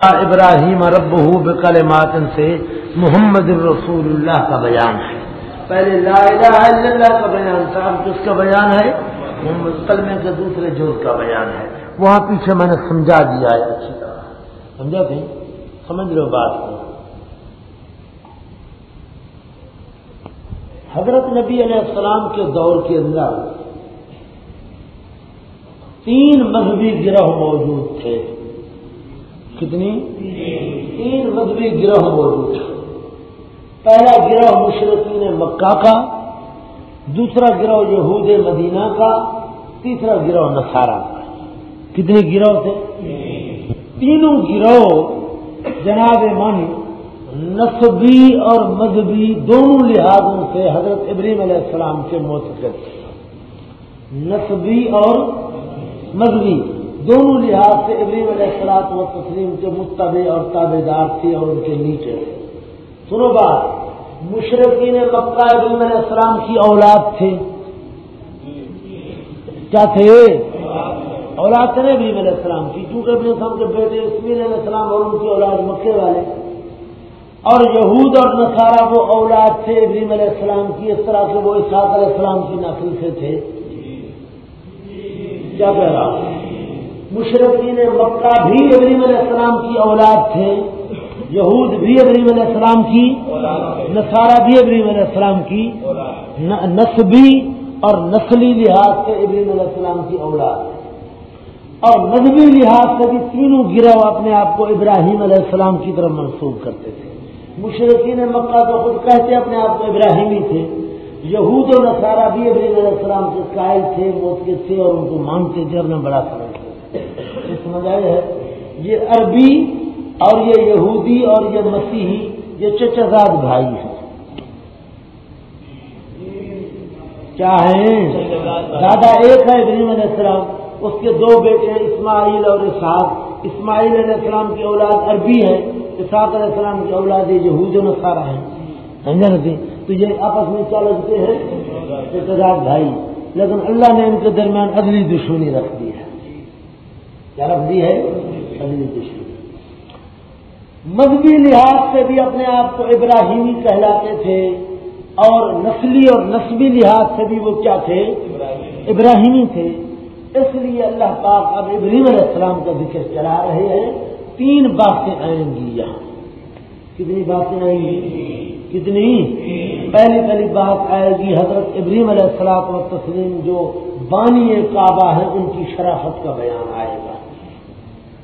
ابراہیم رب بکل ماتن سے محمد الرسول اللہ کا بیان ہے۔ پہلے لا الہ الا اللہ کا بیان تھا، اب کس کا بیان ہے؟ محمد کلمے کے دوسرے جوز کا بیان ہے۔ وہاں پیچھے میں نے سمجھا دیا ہے۔ اچھی طرح۔ سمجھا تھی سمجھ لو بات کو؟ حضرت نبی علیہ السلام کے دور کے اندر تین مذہبی گروہ موجود تھے۔ کتنی؟ تین مذہبی گروہ موجود تھے پہلا گروہ مشرقین مکہ کا، دوسرا گروہ یہود مدینہ کا، تیسرا گروہ نسارا کا۔ کتنے گروہ تھے؟ تینوں گروہ جناب من نسبی اور مذہبی دونوں لحاظوں سے حضرت ابراہیم علیہ السلام سے موتقد نسبی اور مذہبی۔ دونوں لحاظ سے ابراہیم علیہ السلاط و تسلیم کے متبع اور تابے دار تھے اور ان کے نیچے تھے۔ سنو بات مشرقین مکہ ابراہیم علیہ السلام کی اولاد تھے۔ کیا تھے؟ اولاد تھے نا ابراہیم علیہ السلام کی کیونکہ ابن السلام کے بیٹے اسمیر علیہ السلام اور ان کی اولاد مکے والے۔ اور یہود اور نصارہ وہ اولاد تھے ابراہیم علیہ السلام کی، اس طرح سے وہ اسحاق علیہ السلام کی نسل سے تھے۔ کیا کہہ رہا ہوں؟ مشرقین مکہ بھی ابریم علیہ السلام کی اولاد تھے، یہود بھی ابریم علیہ السلام کی، نصارہ بھی ابریم علیہ السلام کی نسبی اور نسلی لحاظ سے ابریم علیہ السلام کی اولاد اور مذہبی لحاظ سے بھی تینوں گروہ اپنے آپ کو ابراہیم علیہ السلام کی طرف منسوخ کرتے تھے۔ مشرقین مکہ تو خود کہتے اپنے آپ کو ابراہیمی تھے۔ یہود و نصارہ بھی ابریم علیہ السلام کے قائل تھے موت کے تھے اور ان کو مانتے تھے اپنا بڑا سمجھتے سمجھ آئے ہے یہ عربی اور یہ یہودی اور یہ مسیحی، یہ چچزاد بھائی ہیں۔ کیا ہیں؟ دادا ایک ہے ابراہیم علیہ السلام، اس کے دو بیٹے ہیں اسماعیل اور اسحاق۔ اسماعیل علیہ السلام کی اولاد عربی ہے، اسحاق علیہ السلام کی اولاد یہود و نصارہ ہیں۔ سمجھا نہیں جی؟ تو یہ آپس میں کیا لگتے ہیں؟ چچزاد بھائی۔ لیکن اللہ نے ان کے درمیان ادلی دشمنی رکھ دی ہے۔ کیا رکھ دی ہے؟ مذہبی لحاظ سے بھی اپنے آپ کو ابراہیمی کہلاتے تھے اور نسلی اور نسبی لحاظ سے بھی وہ کیا تھے؟ ابراہیمی تھے۔ اس لیے اللہ پاک اب ابراہیم علیہ السلام کا ذکر چلا رہے ہیں۔ تین باتیں آئیں گی یہاں۔ کتنی باتیں آئیں گی؟ کتنی؟ پہلی پہلی بات آئے گی حضرت ابراہیم علیہ السلام و تسلیم جو بانی کعبہ ہے، ان کی شرافت کا بیان آئے گا۔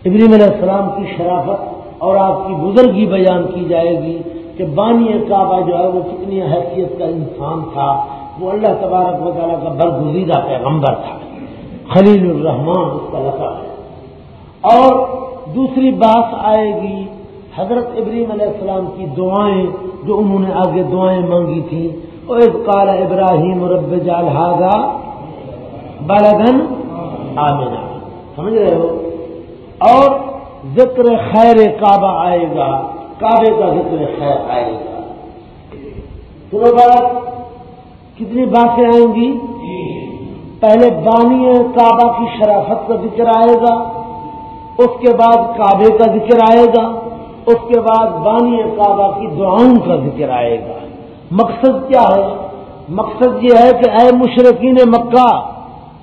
ابراہیم علیہ السلام کی شرافت اور آپ کی بزرگی بیان کی جائے گی کہ بانی کعبہ جو ہے وہ کتنی حیثیت کا انسان تھا، وہ اللہ تبارک و تعالیٰ کا برگزیدہ پیغمبر تھا۔ خلیل الرحمان اس کا لقب ہے۔ اور دوسری بات آئے گی، حضرت ابراہیم علیہ السلام کی دعائیں جو انہوں نے آگے دعائیں مانگی تھیں۔ وہ ایک کالا ابراہیم رب جالحاظہ بالدن آمنا۔ سمجھ رہے ہو؟ اور ذکر خیر کعبہ آئے گا، کعبے کا ذکر خیر آئے گا۔ سنو بات کتنی باتیں آئیں گی؟ پہلے بانی کعبہ کی شرافت کا ذکر آئے گا، اس کے بعد کعبے کا ذکر آئے گا، اس کے بعد بانی کعبہ کی دعاؤں کا ذکر آئے گا۔ مقصد کیا ہے؟ مقصد یہ ہے کہ اے مشرقین مکہ،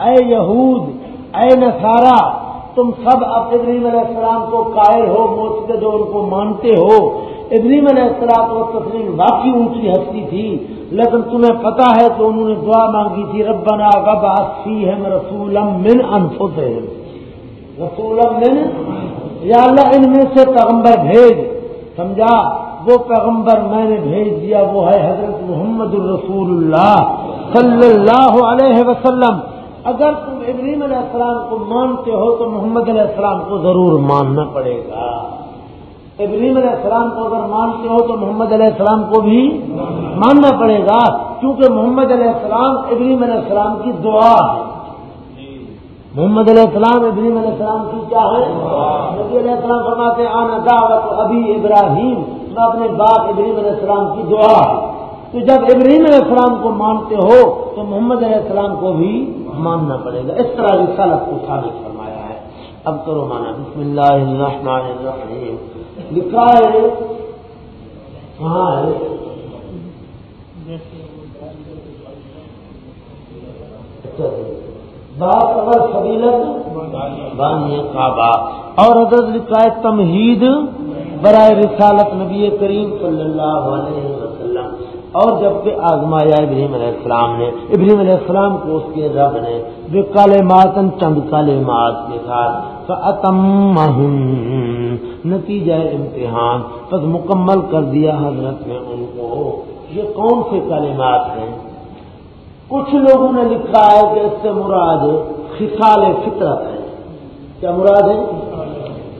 اے یہود، اے نصارہ تم سب اب ابریم علیہ السلام کو قائل ہو موستے جو ان کو مانتے ہو۔ ابریم علیہ السلام و تسلیم باقی اونچی ہستی تھی، لیکن تمہیں پتا ہے تو انہوں نے دعا مانگی تھی، ربنا وب آسی ہے رسولم من انفس رسولم من؟ یا اللہ، ان میں سے پیغمبر بھیج۔ سمجھا؟ وہ پیغمبر میں نے بھیج دیا، وہ ہے حضرت محمد الرسول اللہ صلی اللہ علیہ وسلم۔ اگر تم ابراہیم علیہ السلام کو مانتے ہو تو محمد علیہ السلام کو ضرور ماننا پڑے گا ابراہیم علیہ السلام کو اگر مانتے ہو تو محمد علیہ السلام کو بھی ماننا پڑے گا کیونکہ محمد علیہ السلام ابراہیم علیہ السلام کی دعا ہے محمد علیہ السلام ابراہیم علیہ السلام کی کیا ہے نبی علیہ السلام فرماتے آنا دعوت ابھی ابراہیم میں اپنے باپ ابراہیم علیہ السلام کی دعا ہے تو جب ابراہیم علیہ السلام کو مانتے ہو تو محمد علیہ السلام کو بھی ماننا پڑے گا۔ اس طرح رسالت کو ثابت فرمایا ہے۔ اب کرو مانا۔ بسم اللہ الرحمن الرحیم۔ لکھا ہے۔ کہاں ہے۔ اگر فضیلت، بانی کعبہ۔ اور حضرت لکھا ہے تمہید۔ برائے رسالت نبی کریم صلی اللہ علیہ وسلم۔ اور جبکہ آزمایا ابراہیم علیہ السلام نے، ابراہیم علیہ السلام کو اس کے رب نے جو کالے ماتن چند کالے مات کے ساتھ اتم نتیجہ امتحان بس مکمل کر دیا حضرت نے ان کو۔ یہ کون سے کالمات ہیں؟ کچھ لوگوں نے لکھا ہے کہ اس سے مراد خسال فطرت ہے۔ کیا مراد ہے؟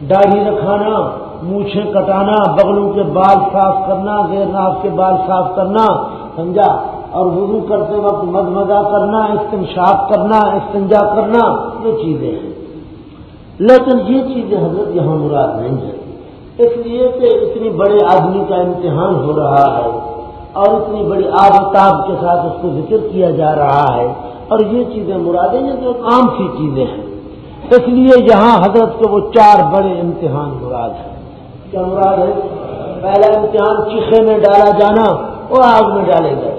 داڑھی رکھانا مونچھیں کٹانا، بغلوں کے بال صاف کرنا، غیر ناف کے بال صاف کرنا، سمجھا؟ اور وضو کرتے وقت مد مزہ کرنا، استنشاق کرنا، استنجا کرنا، یہ چیزیں ہیں۔ لیکن یہ چیزیں حضرت یہاں مراد نہیں ہے اس لیے کہ اتنی بڑے آدمی کا امتحان ہو رہا ہے اور اتنی بڑی آب تاب کے ساتھ اس کو ذکر کیا جا رہا ہے اور یہ چیزیں مرادیں یہ تو عام سی چیزیں ہیں۔ اس لیے یہاں حضرت کے وہ چار بڑے امتحان مراد ہیں۔ کیا مراد ہے، پہلا امتحان چیخے میں ڈالا جانا اور آگ میں ڈالے گا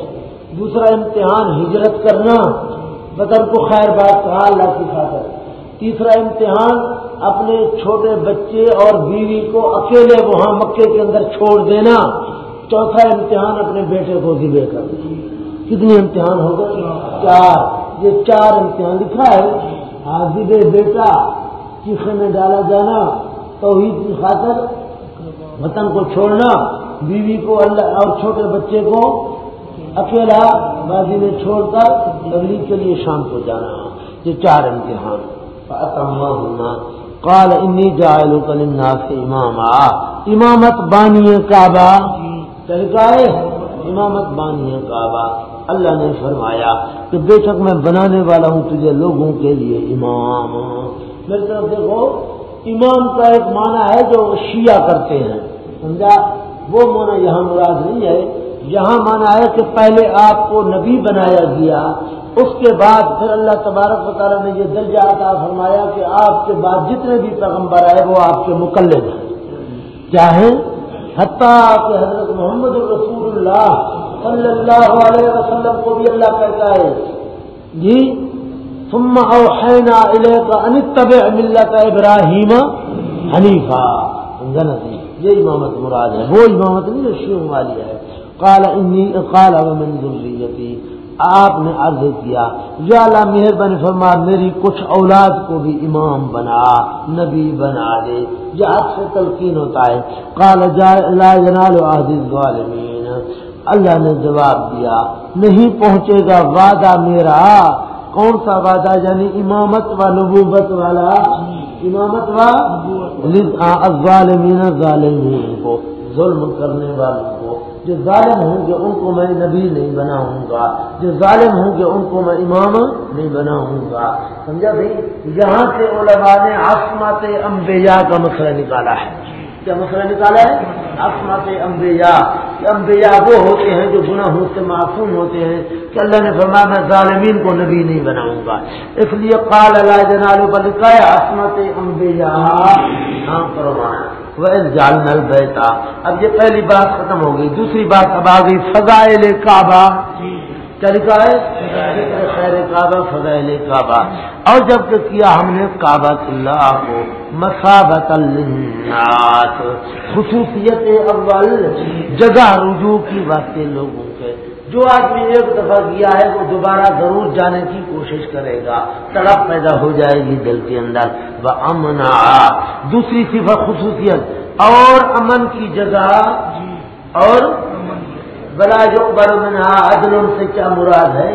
دوسرا امتحان ہجرت کرنا بدر کو خیر بات کہا، اللہ کی خاطر۔ تیسرا امتحان اپنے چھوٹے بچے اور بیوی کو اکیلے وہاں مکے کے اندر چھوڑ دینا۔ چوتھا امتحان اپنے بیٹے کو ذبے کر کتنی امتحان ہوگا چار۔ یہ چار امتحان لکھا ہے۔ ہاں، حاضر بیٹا، چیخے میں ڈالا جانا، توحید کی خاطر۔ وطن کو چھوڑنا، بیوی کو اللہ اور چھوٹے بچے کو اکیلا بازی میں چھوڑ کر تبلیغ کے لیے شام کو جانا، یہ چار امتحان۔ ہونا کال انی جائل کلنا سے امام امامت بانی کعبہ طریقہ ہے امامت بانی کعبہ اللہ نے فرمایا کہ بے شک میں بنانے والا ہوں تجھے لوگوں کے لیے امام۔ میری طرف دیکھو امام کا ایک معنی ہے جو شیعہ کرتے ہیں۔ سمجھا؟ وہ معنی یہاں مراد نہیں ہے۔ یہاں مانا ہے کہ پہلے آپ کو نبی بنایا گیا، اس کے بعد پھر اللہ تبارک و تعالیٰ نے یہ درجہ عطا فرمایا کہ آپ کے بعد جتنے بھی پیغمبر آئے وہ آپ کے مقلد ہیں۔ کیا ہے حتیٰ کہ حضرت محمد رسول اللہ صلی اللہ علیہ وسلم کو بھی اللہ کہتا ہے۔ جی؟ ثم اوحینا الیک ان تبع ملت ابراہیم حنیفہ سمجھا جی یہ امامت مراد ہے۔ وہ امامت نہیں جو شیوں والی ہے۔ قال انی، قال من ذریتی۔ آپ نے عرض کیا، یا اللہ مہربانی فرما، میری کچھ اولاد کو بھی امام بنا، نبی بنا دے۔ یہ آپ سے تلقین ہوتا ہے۔ قال لا جنال عزیز الظالمین۔ اللہ نے جواب دیا، نہیں پہنچے گا وعدہ میرا۔ کون سا وعدہ یعنی امامت و نبوبت والا؟ امامت و ظالمین ظالمین کو، ظلم کرنے والوں کو. جو ظالم ہوں گے ان کو میں نبی نہیں بناؤں گا. جو ظالم ہوں گے ان کو میں امام نہیں بناؤں گا. سمجھا بھائی؟ یہاں سے علماء نے آسمات امبیا کا مسئلہ نکالا ہے. کیا مسئلہ نکالا ہے؟ عصمت انبیاء۔ کہ انبیاء وہ ہوتے ہیں جو گناہوں سے معصوم ہوتے ہیں کہ اللہ نے فرمایا، میں ظالمین کو نبی نہیں بناؤں گا۔ اس لیے قال اللہ جنال پر لکھا ہے عصمت انبیاء۔ ہاں فرمایا وہ جال بیٹا اب یہ پہلی بات ختم ہو گئی۔ دوسری بات اب آ گئی، فضائل کعبہ۔ جی۔ کیا لکھا ہے؟ خیر کعبہ، فضائل کعبہ۔ اور جبکہ کیا ہم نے کعبہ اللہ کو مسابت الناس خصوصیت اول، جگہ رجوع کی واسطے لوگوں کے۔ جو آدمی ایک دفعہ کیا ہے، وہ دوبارہ ضرور جانے کی کوشش کرے گا۔ تڑپ پیدا ہو جائے گی دل کے اندر۔ وہ امن دوسری صفت خصوصیت۔ اور امن کی جگہ اور بلا جو برمنا عدل سے کیا مراد ہے؟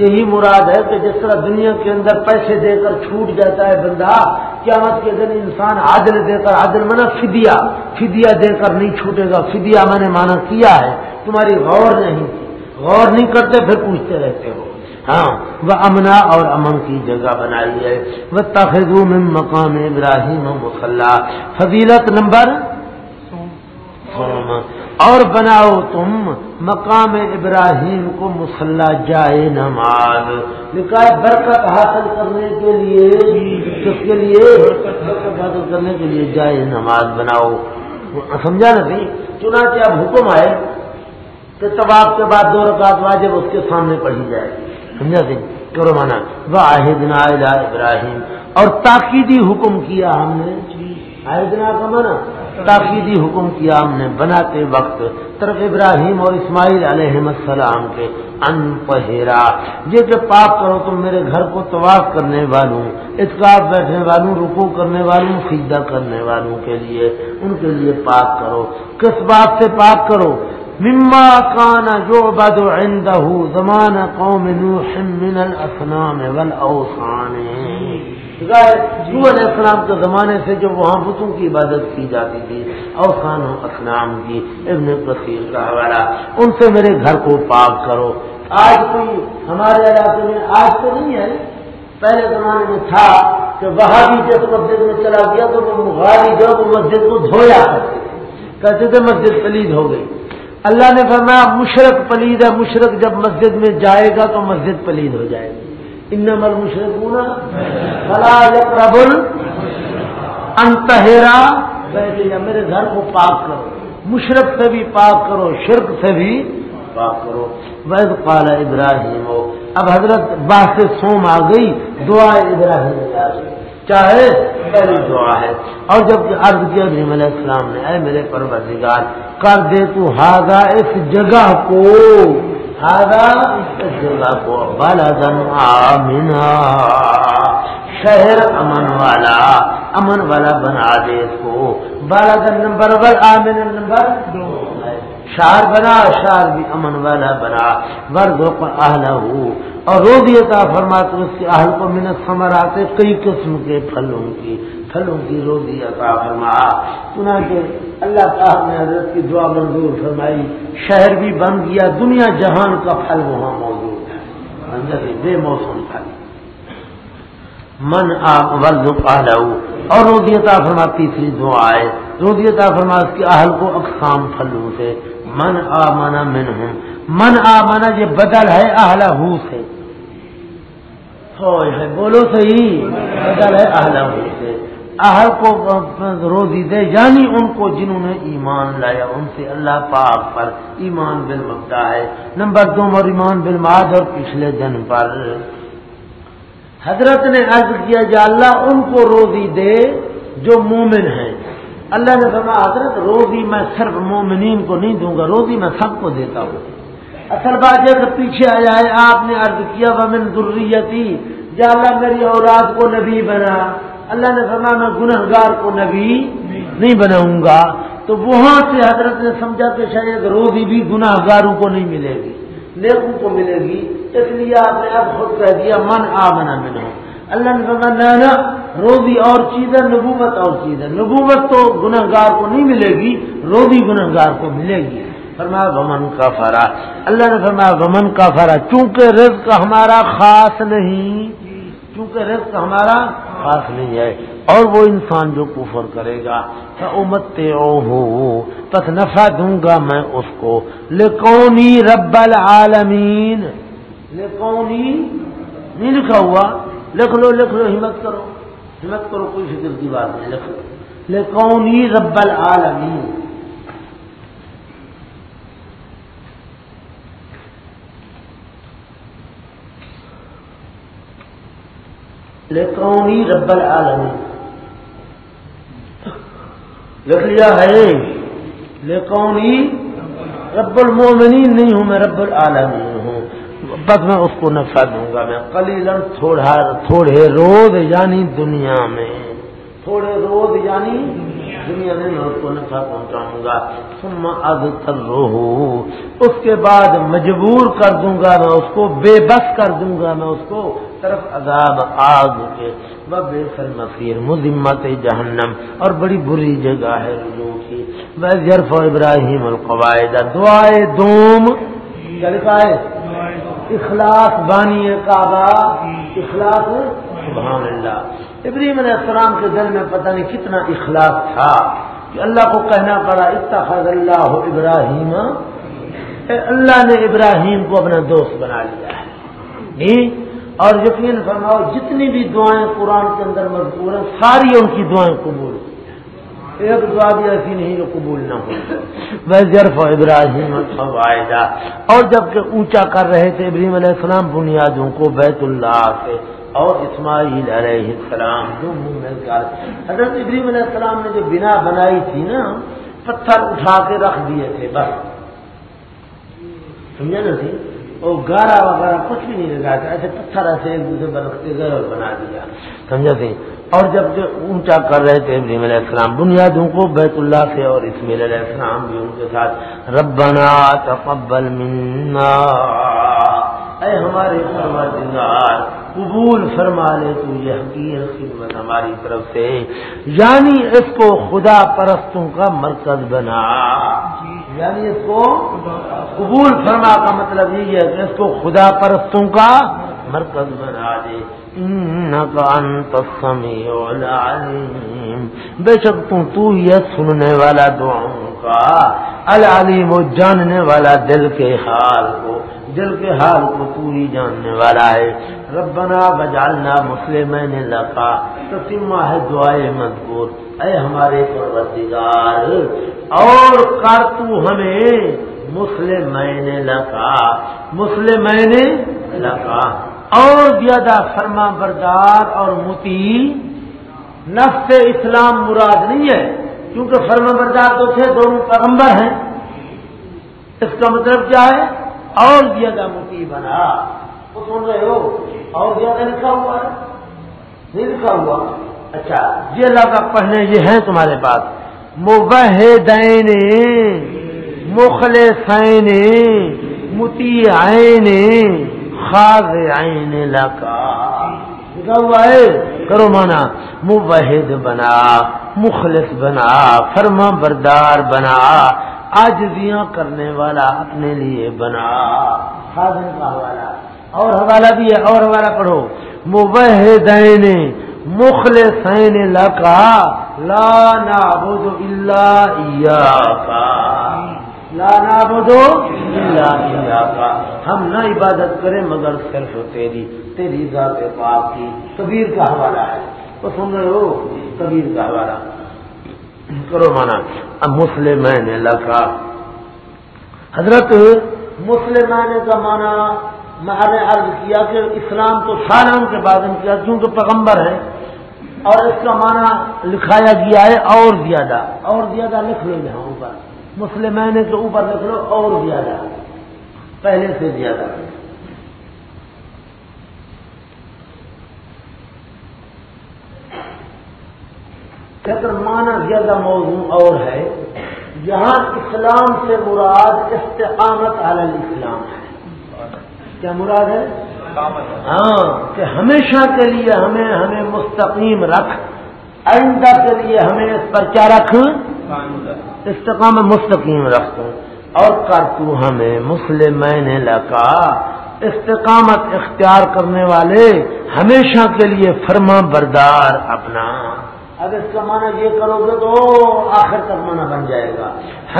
یہی مراد ہے کہ جس طرح دنیا کے اندر پیسے دے کر چھوٹ جاتا ہے بندہ قیامت کے دن انسان عادل دے کر عادل منا فدیا فدیا دے کر نہیں چھوٹے گا۔ فدیا میں نے مانا کیا ہے تمہاری غور نہیں غور نہیں کرتے پھر پوچھتے رہتے ہو۔ ہاں وہ امنا اور امن کی جگہ بنائی ہے۔ وہ تخذو میں مقام ابراہیم مسلح فضیلت نمبر اور بناؤ تم مقام ابراہیم کو مسلح جائے نماز۔ لکھا ہے برکت حاصل کرنے کے لیے کس کے لیے، برکت حاصل کرنے کے لیے جائے نماز بناؤ۔ سمجھا نہیں چنانچہ اب حکم آئے کہ طباف کے بعد دو رکعت واجب اس کے سامنے پڑھی جائے۔ سمجھا سی کرو مانا واحد ابراہیم۔ اور تاکیدی حکم کیا ہم نے؟ جی، آہدنا کا مانا تاکیدی حکم کیا ہم نے بناتے وقت طرف ابراہیم اور اسماعیل علیہ السلام کے ان پہرا یہ کہ پاک کرو تم میرے گھر کو طواف کرنے والوں اتکاب بیٹھنے والوں رکو کرنے والوں سیدھا کرنے والوں کے لیے، ان کے لیے پاک کرو۔ کس بات سے پاک کرو؟ مما کانا جو بد عندہ زمان قوم نوح من الاسنام والاوسان علیہ السلام کے زمانے سے جو وہاں بتوں کی عبادت کی جاتی تھی، اوسان و اسلام کی، ابن کثیر کا حوالہ، ان سے میرے گھر کو پاک کرو۔ آج کوئی ہمارے علاقے میں آج تو نہیں ہے، پہلے زمانے میں تھا کہ وہاں بھی جس مسجد میں چلا گیا تو وہ مغالی جو وہ مسجد کو دھویا کہتے تھے مسجد پلید ہو گئی۔ اللہ نے فرمایا، مشرق پلید ہے، مشرق جب مسجد میں جائے گا تو مسجد پلید ہو جائے گی۔ ان نمبر مشرق فلا یقرب انتہرا یا میرے گھر کو پاک کرو. مشرق سے بھی پاک کرو، شرک سے بھی پاک کرو. وید پالا ابراہیم ہو اب حضرت باہ سے سوم آ گئی، دعا ابراہیم چاہے پہلی دعا ہے۔ اور جب عرض کیا، ابراہیم علیہ السلام نے، اے میرے پروردگار، کر دے تو ہاگا اس جگہ کو۔ ہاگا جگہ کو بالا دن آمنا. شہر امن والا امن والا بنا دے اس کو. بالادن نمبر ون آمن نمبر دو. شہر بنا شہر بھی امن والا بنا. ورد اہلا ہو اور رو دیتا فرما تو اس کے اہل کو منت سمر آتے کئی قسم کے پھلوں کی. پھلوں کی رو دیتا فرما سنا کہ اللہ صاحب نے حضرت کی دعا منظور فرمائی، شہر بھی بن گیا، دنیا جہان کا پھل وہاں موجود ہے۔ بے موسم پھل۔ من آپ ورد پہلو اور رو دیتا فرما تیسری دعا ہے۔ رو دیتا فرما اس کے اہل کو اقسام پھلوں سے۔ من آمنا من ہوں من آمنا یہ بدل ہے اہلا ہو سے۔ بولو صحیح۔ بدل ہے اہلا ہو سے۔ اہل کو روزی دے یعنی ان کو جنہوں نے ایمان لایا، ان سے اللہ پاک پر ایمان بل ہے۔ نمبر دو، اور ایمان بل اور پچھلے دن پر۔ حضرت نے عرض کیا جا اللہ ان کو روزی دے جو مومن ہیں۔ اللہ نے فرمایا، حضرت، روزی میں صرف مومنین کو نہیں دوں گا، روزی میں سب کو دیتا ہوں۔ اصل بات یہ کہ پیچھے آ جائے آپ نے عرض کیا، ومن ضروریتی یا اللہ میری اولاد کو نبی بنا۔ اللہ نے فرمایا میں گنہ گار کو نبی نہیں بناؤں گا۔ تو وہاں سے حضرت نے سمجھا کہ شاید روزی بھی گناہ گاروں کو نہیں ملے گی، نیکوں کو ملے گی۔ اس لیے آپ نے اب خود کہہ دیا، من آ بنا ملے اللہ نے فرمایا، نہ روزی اور چیز ہے نبوت اور چیز ہے نبوت تو گناہ گار کو نہیں ملے گی، روزی گناہ گار کو ملے گی۔ فرمایا، ومن کا فرا اللہ نے فرمایا، ومن کا فرا چونکہ رزق ہمارا خاص نہیں۔ چونکہ رزق ہمارا خاص نہیں ہے۔ اور وہ انسان جو کفر کرے گا امت ہو پس نفع دوں گا میں اس کو۔ لکونی رب العالمین لکونی نہیں لکھا ہوا۔ لکھ لو لکھ لو، ہمت کرو۔ ہمت کرو، کوئی فکر کی بات نہیں، لکھ لو۔ لکونی رب العالمین لکونی رب العالمین۔ لکھ لیا ہے۔ لکونی رب المومنین نہیں ہوں، میں رب العالمین بس میں اس کو نفع دوں گا۔ میں کلیلن تھوڑا، تھوڑے روز یعنی دنیا میں۔ تھوڑے روز یعنی دنیا میں میں اس کو نفع پہنچاؤں گا۔ ثم از کر اس کے بعد مجبور کر دوں گا، میں اس کو بے بس کر دوں گا، میں اس کو طرف عذاب آگ کے بے فل مفیر مذمت جہنم، اور بڑی بری جگہ ہے رجوع کی۔ بس جرف ابراہیم القواعد، دعائے دوم۔ ہے؟ اخلاص بانی کعبہ۔ اخلاص؟ سبحان اللہ۔ ابراہیم علیہ السلام کے دل میں پتہ نہیں کتنا اخلاص تھا کہ اللہ کو کہنا پڑا، اتخذ اللہ ابراہیم۔ اللہ نے ابراہیم کو اپنا دوست بنا لیا ہے۔ جی؟ اور یقین فرماؤ، جتنی بھی دعائیں قرآن کے اندر مضبوط ہیں، ساری ان کی دعائیں قبول ایک دعا بھی ایسی نہیں جو قبول نہ ہو۔ وہ ضرف ابراہیم فائدہ اور جبکہ اونچا کر رہے تھے ابراہیم علیہ السلام، بنیادوں کو بیت اللہ سے اور اسماعیل علیہ السلام جو منہ مل حضرت ابراہیم علیہ السلام نے جو بنا بنائی تھی نا، پتھر اٹھا کے رکھ دیے تھے بس۔ سمجھا نا تھی وہ گارا وغیرہ کچھ بھی نہیں لگا تھا ایسے پتھر ایسے ایک دوسرے پر رکھتے گئے اور بنا دیا۔ سمجھا تھی؟ اور جب جو اونچا کر رہے تھے ابراہیم علیہ السلام، بنیادوں کو بیت اللہ سے اور اسمیل علیہ السلام بھی ان کے ساتھ، ربنا تقبل منا۔ اے ہمارے پروردگار، قبول فرما لے تو یہ حقیقت، خدمت ہماری طرف سے۔ یعنی اس کو خدا پرستوں کا مرکز بنا۔ جی۔ یعنی اس کو قبول فرما کا مطلب یہ ہے کہ اس کو خدا پرستوں کا مرکز بنا دے۔ بے شک تو تو یہ سننے والا دعاؤں کا، العلیم وہ جاننے والا دل کے حال کو دل کے حال کو تو ہی جاننے والا ہے۔ ربنا بجالنا مسلم نے لکھا تو ہے دعائیں مضبوط اے ہمارے پروردگار، اور کر تو ہمیں مسلم میں نے لکھا مسلم میں نے لکھا اور زیادہ فرما بردار اور متی نفس اسلام مراد نہیں ہے، کیونکہ فرما بردار تو تھے، دونوں پیغمبر ہیں۔ اس کا مطلب کیا ہے؟ اور زیادہ متی بنا۔ وہ سن رہے ہو؟ اور زیادہ لکھا ہوا ہے؟ نہیں لکھا ہوا۔ اچھا یہ اللہ کا پڑھنے یہ ہے تمہارے پاس۔ مبہدین مخل سین متی آئین خاص آئین لکا۔ لکھا ہوا ہے؟ کرو مانا۔ مبہد بنا، مخلص بنا فرما بردار بنا۔ آجزیاں کرنے والا اپنے لیے بنا۔ خادم کا حوالہ اور حوالہ بھی ہے، اور حوالہ پڑھو۔ مبہدین مخل سین لکا لا نعبد اللہ ایاکا لا نعبد اللہ ایاکا ہم نہ عبادت کریں مگر صرف تیری تیری ذات پاک کی۔ کبیر کا حوالہ ہے۔ تو سن رہے ہو؟ کبیر کا حوالہ۔ کرو مانا۔ مسلم نے لکھا۔ حضرت مسلمان کا مانا میں نے عرض کیا کہ اسلام تو سالوں کے بعد کیا کیونکہ پیغمبر ہے اور اس کا معنی لکھایا گیا ہے اور زیادہ۔ اور زیادہ لکھ لو یہاں اوپر۔ مسلمان کے اوپر لکھ لو اور زیادہ۔ پہلے سے زیادہ۔ معنی زیادہ موضوع اور ہے، یہاں اسلام سے مراد استقامت علی الاسلام ہے۔ کیا مراد ہے؟ ہاں کہ ہمیشہ کے لیے ہمیں ہمیں مستقیم رکھ، آئندہ کے لیے ہمیں اس پر کیا رکھ؟ استقام مستقیم رکھ۔ اور کر تو ہمیں مسلم میں نے لگا۔ استقامت اختیار کرنے والے ہمیشہ کے لیے فرما بردار اپنا۔ اب اس کا معنی یہ کرو گے تو آخر تک معنی بن جائے گا۔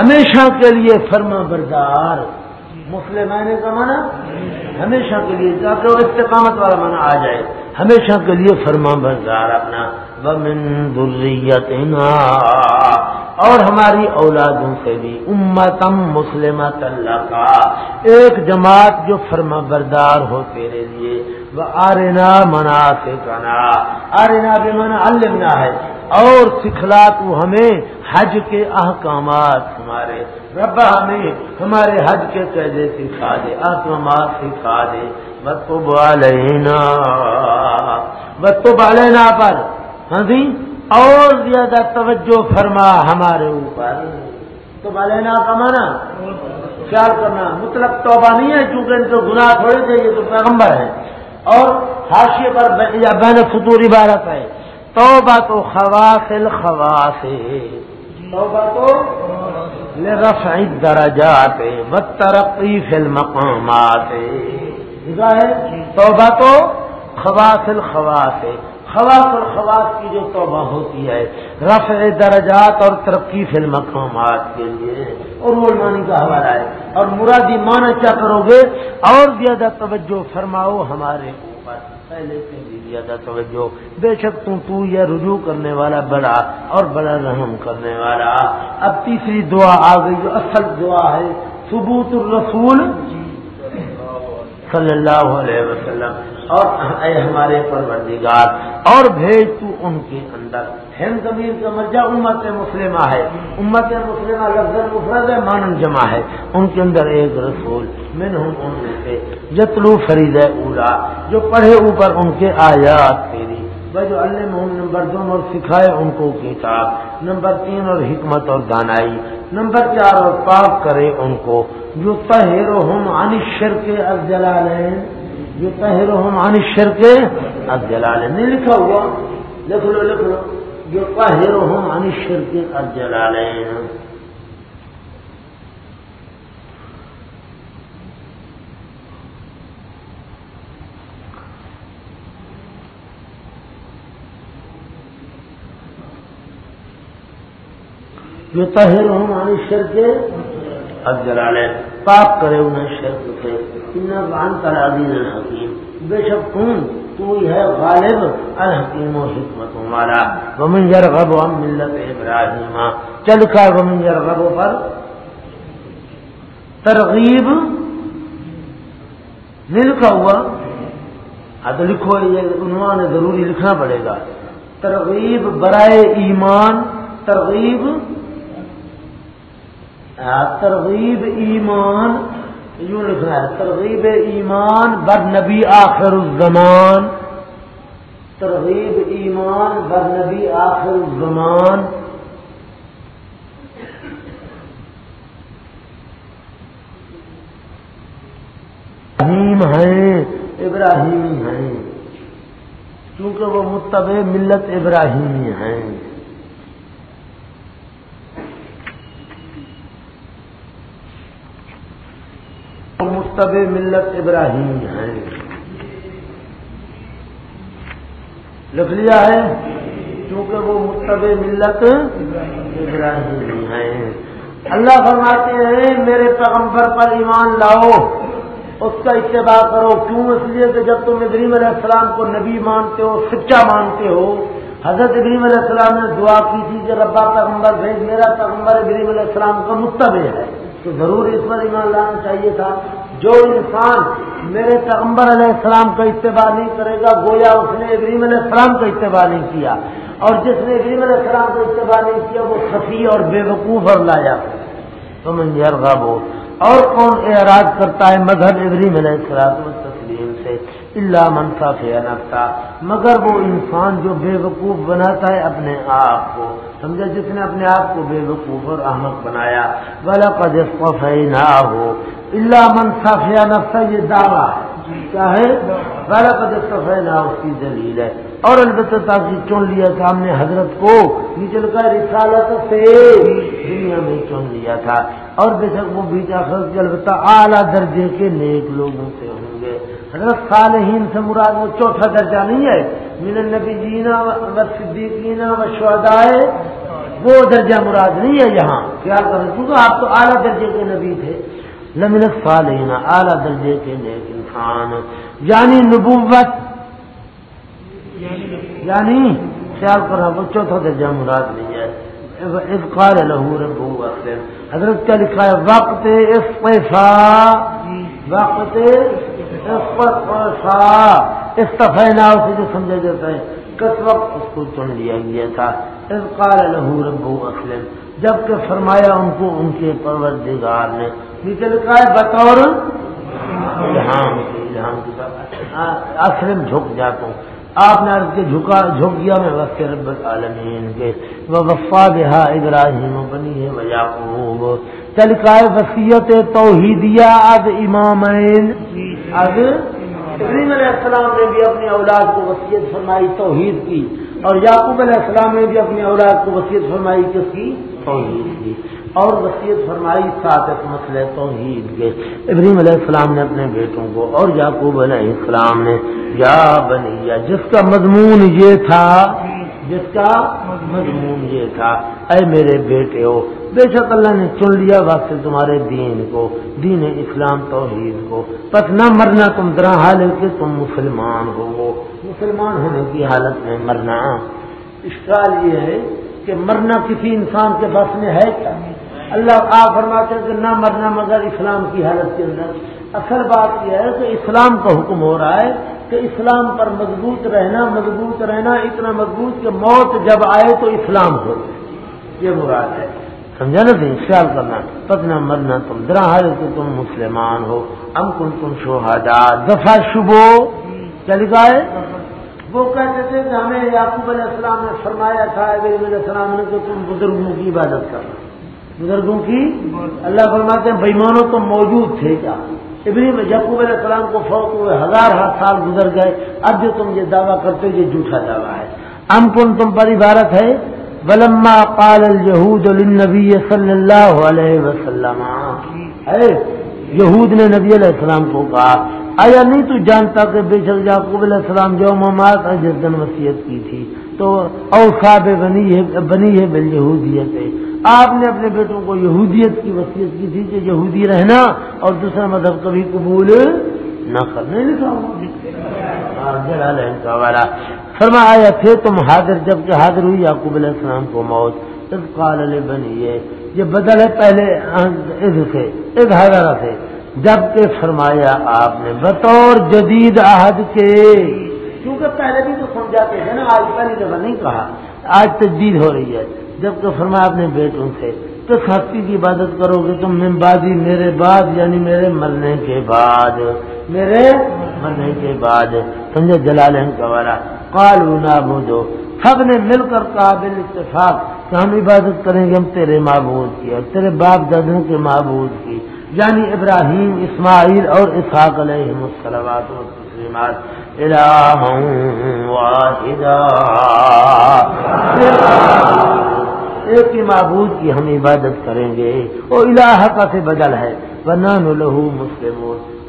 ہمیشہ کے لیے فرما بردار۔ مسلم کا معنی ہمیشہ کے لیے تاکہ وہ استقامت والا معنی آ جائے۔ ہمیشہ کے لیے فرما بردار اپنا۔ بمن ذریتنا اور ہماری اولادوں سے بھی۔ امتم مسلمت اللہ کا ایک جماعت جو فرما بردار ہو تیرے لیے۔ آرنا منا سے کنا آرنا بھی منا المنا ہے۔ اور سکھلا تو ہمیں حج کے احکامات ہمارے۔ ربا ہمیں ہمارے حج کے قیدے سکھا دے، احکامات سکھا دے۔ بتو بالینا بتو بالینا پر۔ ہاں جی؟ اور زیادہ توجہ فرما ہمارے اوپر۔ تو بالینا کا مانا خیال کرنا۔ مطلب توبہ نہیں ہے، چونکہ ان کو گناہ تھوڑے تھے، یہ تو پیغمبر ہے اور حاشیے پر یا بین فطور عبارت ہے، توبہ تو خواص الخواص توبہ تو رفع درجات و ترقی فی المقامات۔ ہے، توبہ تو خواص الخواص خواص اور خواص کی جو توبہ ہوتی ہے، رفع درجات اور ترقی فی المقامات کے لیے، اور وہ کا حوالہ ہے۔ اور مرادی مانا کیا کرو گے؟ اور زیادہ توجہ فرماؤ ہمارے اوپر۔ پہلے سے بھی زیادہ توجہ۔ بے شک تم تو یہ رجوع کرنے والا بڑا اور بڑا رحم کرنے والا۔ اب تیسری دعا آ گئی جو اصل دعا ہے، ثبوت الرسول۔ صلی اللہ علیہ وسلم۔ اور اے ہمارے پروردگار، اور بھیج تو ان کے اندر۔ ہند زمین کا مرجع امت مسلمہ ہے۔ امت مسلمہ لفظ مفرد ہے، مانن جمع ہے۔ ان کے اندر ایک رسول من ہوں ان سے جتلو فرید اولا، جو پڑھے اوپر ان کے آیات تیری۔ جو اللہ نمبر دو اور سکھائے ان کو کتاب۔ نمبر تین، اور حکمت اور دانائی۔ نمبر چار، اور پاک کرے ان کو۔ جو تہر ہم انشر کے افجلال ہیں جو تہر ہم انشر کے افجلال نہیں لکھا ہوا. لکھ لو لکھ لو. جو تہر ہم انشر کے افجلال ہیں جو تہر ہوں ہماری شر کے اب جلالے پاپ کرے انہیں شرک سے انان کرا دین الحکیم۔ بے شک تم تو ہے غالب الحکیم و حکمت ہمارا ومن یرغب ہم ملت ابراہیم چل کا ومن یرغب پر ترغیب نہیں لکھا ہوا۔ ہاں تو لکھو یہ عنوان ضروری لکھنا پڑے گا۔ ترغیب برائے ایمان، ترغیب ترغیب ایمان۔ یوں لکھنا ہے، ترغیب ایمان بر نبی آخر الزمان. ترغیب ایمان بر نبی آخر الزمان. ابراہیم ہیں، ابراہیمی ہیں کیونکہ وہ متبع ملت ابراہیمی ہیں. مستب ملت ابراہیم ہیں لکھ لیا ہے کیونکہ وہ مستب ملت ابراہیم ہیں اللہ فرماتے ہیں، میرے پیغمبر پر ایمان لاؤ، اس کا اتباع کرو۔ کیوں؟ اس لیے کہ جب تم ابریم علیہ السلام کو نبی مانتے ہو، سچا مانتے ہو، حضرت ابریم علیہ السلام نے دعا کی تھی کہ ربا پیغمبر بھیج، میرا پیغمبر ابریم علیہ السلام کا متبع ہے۔ تو ضرور اس پر ایمان لانا چاہیے تھا۔ جو انسان میرے پیغمبر علیہ السلام کا اتباع نہیں کرے گا، گویا اس نے ابریم علیہ السلام کا اتباع نہیں کیا۔ اور جس نے ابریم علیہ السلام کا اتباع نہیں کیا، وہ خفی اور بے وقوف اور لایا تو منجر ہو اور کون اعراض کرتا ہے مذہب ابریم علیہ السلام تسلیم سے؟ اللہ منصا نفتا مگر وہ انسان جو بے وقوف بناتا ہے اپنے آپ کو۔ سمجھا جس نے اپنے آپ کو بے وقوف اور احمد بنایا۔ بلا کا نہ ہو اللہ منصافیہ نفسا یہ دعویٰ ہے کیا ہے غیر قدر اس کی دلیل ہے۔ اور البتہ تاکہ چن لیا تھا ہم نے حضرت کو نیچل کا رسالت سے دنیا میں چن لیا تھا۔ اور بے شک وہ بیچ بھی البتہ اعلیٰ درجے کے نیک لوگوں سے ہوں۔ حضرت صالحین سے مراد وہ چوتھا درجہ نہیں ہے من النبی جینا و صدیقینا و شہدائے وہ درجہ مراد نہیں ہے یہاں۔ خیال کریں کیونکہ آپ تو اعلیٰ درجے کے نبی تھے۔ لمن الصالحین اعلیٰ درجے کے نیک انسان۔ یعنی نبوت۔ یعنی خیال کرنا وہ چوتھا درجہ مراد نہیں ہے۔ افقال لہو ربو اخر حضرت کیا لکھا ہے؟ وقت استفا وقت استفا استفینا اسے جو سمجھا جاتا ہے کس وقت اس کو چن لیا گیا تھا؟ افقال لہو ربو اسلم جبکہ فرمایا ان کو ان کے پروردگار نے۔ نیچے لکھا ہے، بطور الہام کے الہام اسلم جھک جاتا ہوں۔ آپ نے عرض کے جھکا، جھک گیا میں وقت رب العالمین کے۔ وہ وفا دہا ابراہیم بنی ہے ویاقوب چل کا وسیعت توحیدیہ اد امام اب ابراہیم علیہ السلام نے بھی اپنی اولاد کو وسیعت فرمائی، توحید کی، اور یعقوب علیہ السلام نے بھی اپنی اولاد کو وسیعت فرمائی کس کی؟ توحید کی۔ اور وسیعت فرمائی سات ایک مسئلے توحید کے۔ ابراہیم علیہ السلام نے اپنے بیٹوں کو اور یعقوب علیہ السلام نے، یا بنیا جس کا مضمون یہ تھا، جس کا مضمون یہ تھا، اے میرے بیٹے ہو بے شک اللہ نے چن لیا واسطے تمہارے دین کو، دین اسلام توحید کو۔ پس نہ مرنا تم درا حال کہ تم مسلمان ہو۔ مسلمان ہونے کی حالت میں مرنا۔ اشکال یہ ہے کہ مرنا کسی انسان کے بس میں ہے کیا؟ اللہ آپ فرماتے ہیں کہ نہ مرنا مگر اسلام کی حالت کے اندر۔ اصل بات یہ ہے کہ اسلام کا حکم ہو رہا ہے کہ اسلام پر مضبوط رہنا مضبوط رہنا اتنا مضبوط کہ موت جب آئے تو اسلام ہو۔ یہ مراد ہے۔ سمجھا نا تم خیال کرنا۔ پتنا مرنا، تم درا کہ تم مسلمان ہو۔ ام کن تم شوہادا دفاع شبو کیا لکھا ہے وہ کہتے تھے کہ ہمیں یعقوب علیہ السلام نے فرمایا تھا علیہ السلام نے کہ تم بزرگوں کی عبادت کرنا بزرگوں کی؟ اللہ فرماتے ہیں، بےمانوں تو موجود تھے کیا؟ ابراہیم یعقوب علیہ السلام کو فوق ہوئے، ہزار ہر سال گزر گئے۔ اب جو تم یہ دعویٰ کرتے ہو، یہ جھوٹا دعویٰ ہے۔ ام کن تم پر عبارت ہے؟ بلما قال الجہود النبی صلی اللہ علیہ وسلم اے یہود نے نبی علیہ السلام کو کہا آیا نہیں تو جانتا کہ بے شک یعقوب علیہ السلام جو ممات جس دن وصیت کی تھی؟ تو اوساب بنی ہے بنی ہے بل یہودیت ہے۔ آپ نے اپنے بیٹوں کو یہودیت کی وصیت کی تھی کہ یہودی رہنا اور دوسرا مذہب کبھی قبول نہ کرنے لکھا ہاں، فرما آیا تھے تم حاضر، جبکہ حاضر ہوئی، یعقوب علیہ السلام کو موت۔ تب کال علیہ بنی یہ بدل ہے، پہلے سے ایک حاضرہ سے۔ جبکہ فرمایا، آپ نے بطور جدید عہد کے۔ کیونکہ پہلے بھی تو سمجھاتے ہیں نا، آج پہلی دفعہ نہیں کہا۔ آج تجدید ہو رہی ہے۔ جبکہ فرمایا اپنے بیٹوں سے، تو سختی کی عبادت کرو گے تم ممبادی میرے بعد یعنی میرے مرنے کے بعد۔ میرے مرنے کے بعد، سمجھے، جلال کا والا کالو نابودو سب نے مل کر قابل اتفاق کہ ہم عبادت کریں گے، ہم تیرے معبود کی اور تیرے باپ دادوں کے معبود کی یعنی ابراہیم، اسماعیل اور اسحاق علیہ السلامات و تسلیمات ایک ہی معبود کی ہم عبادت کریں گے، وہ الہ کا سے بدل ہے. بنان لہو مسلم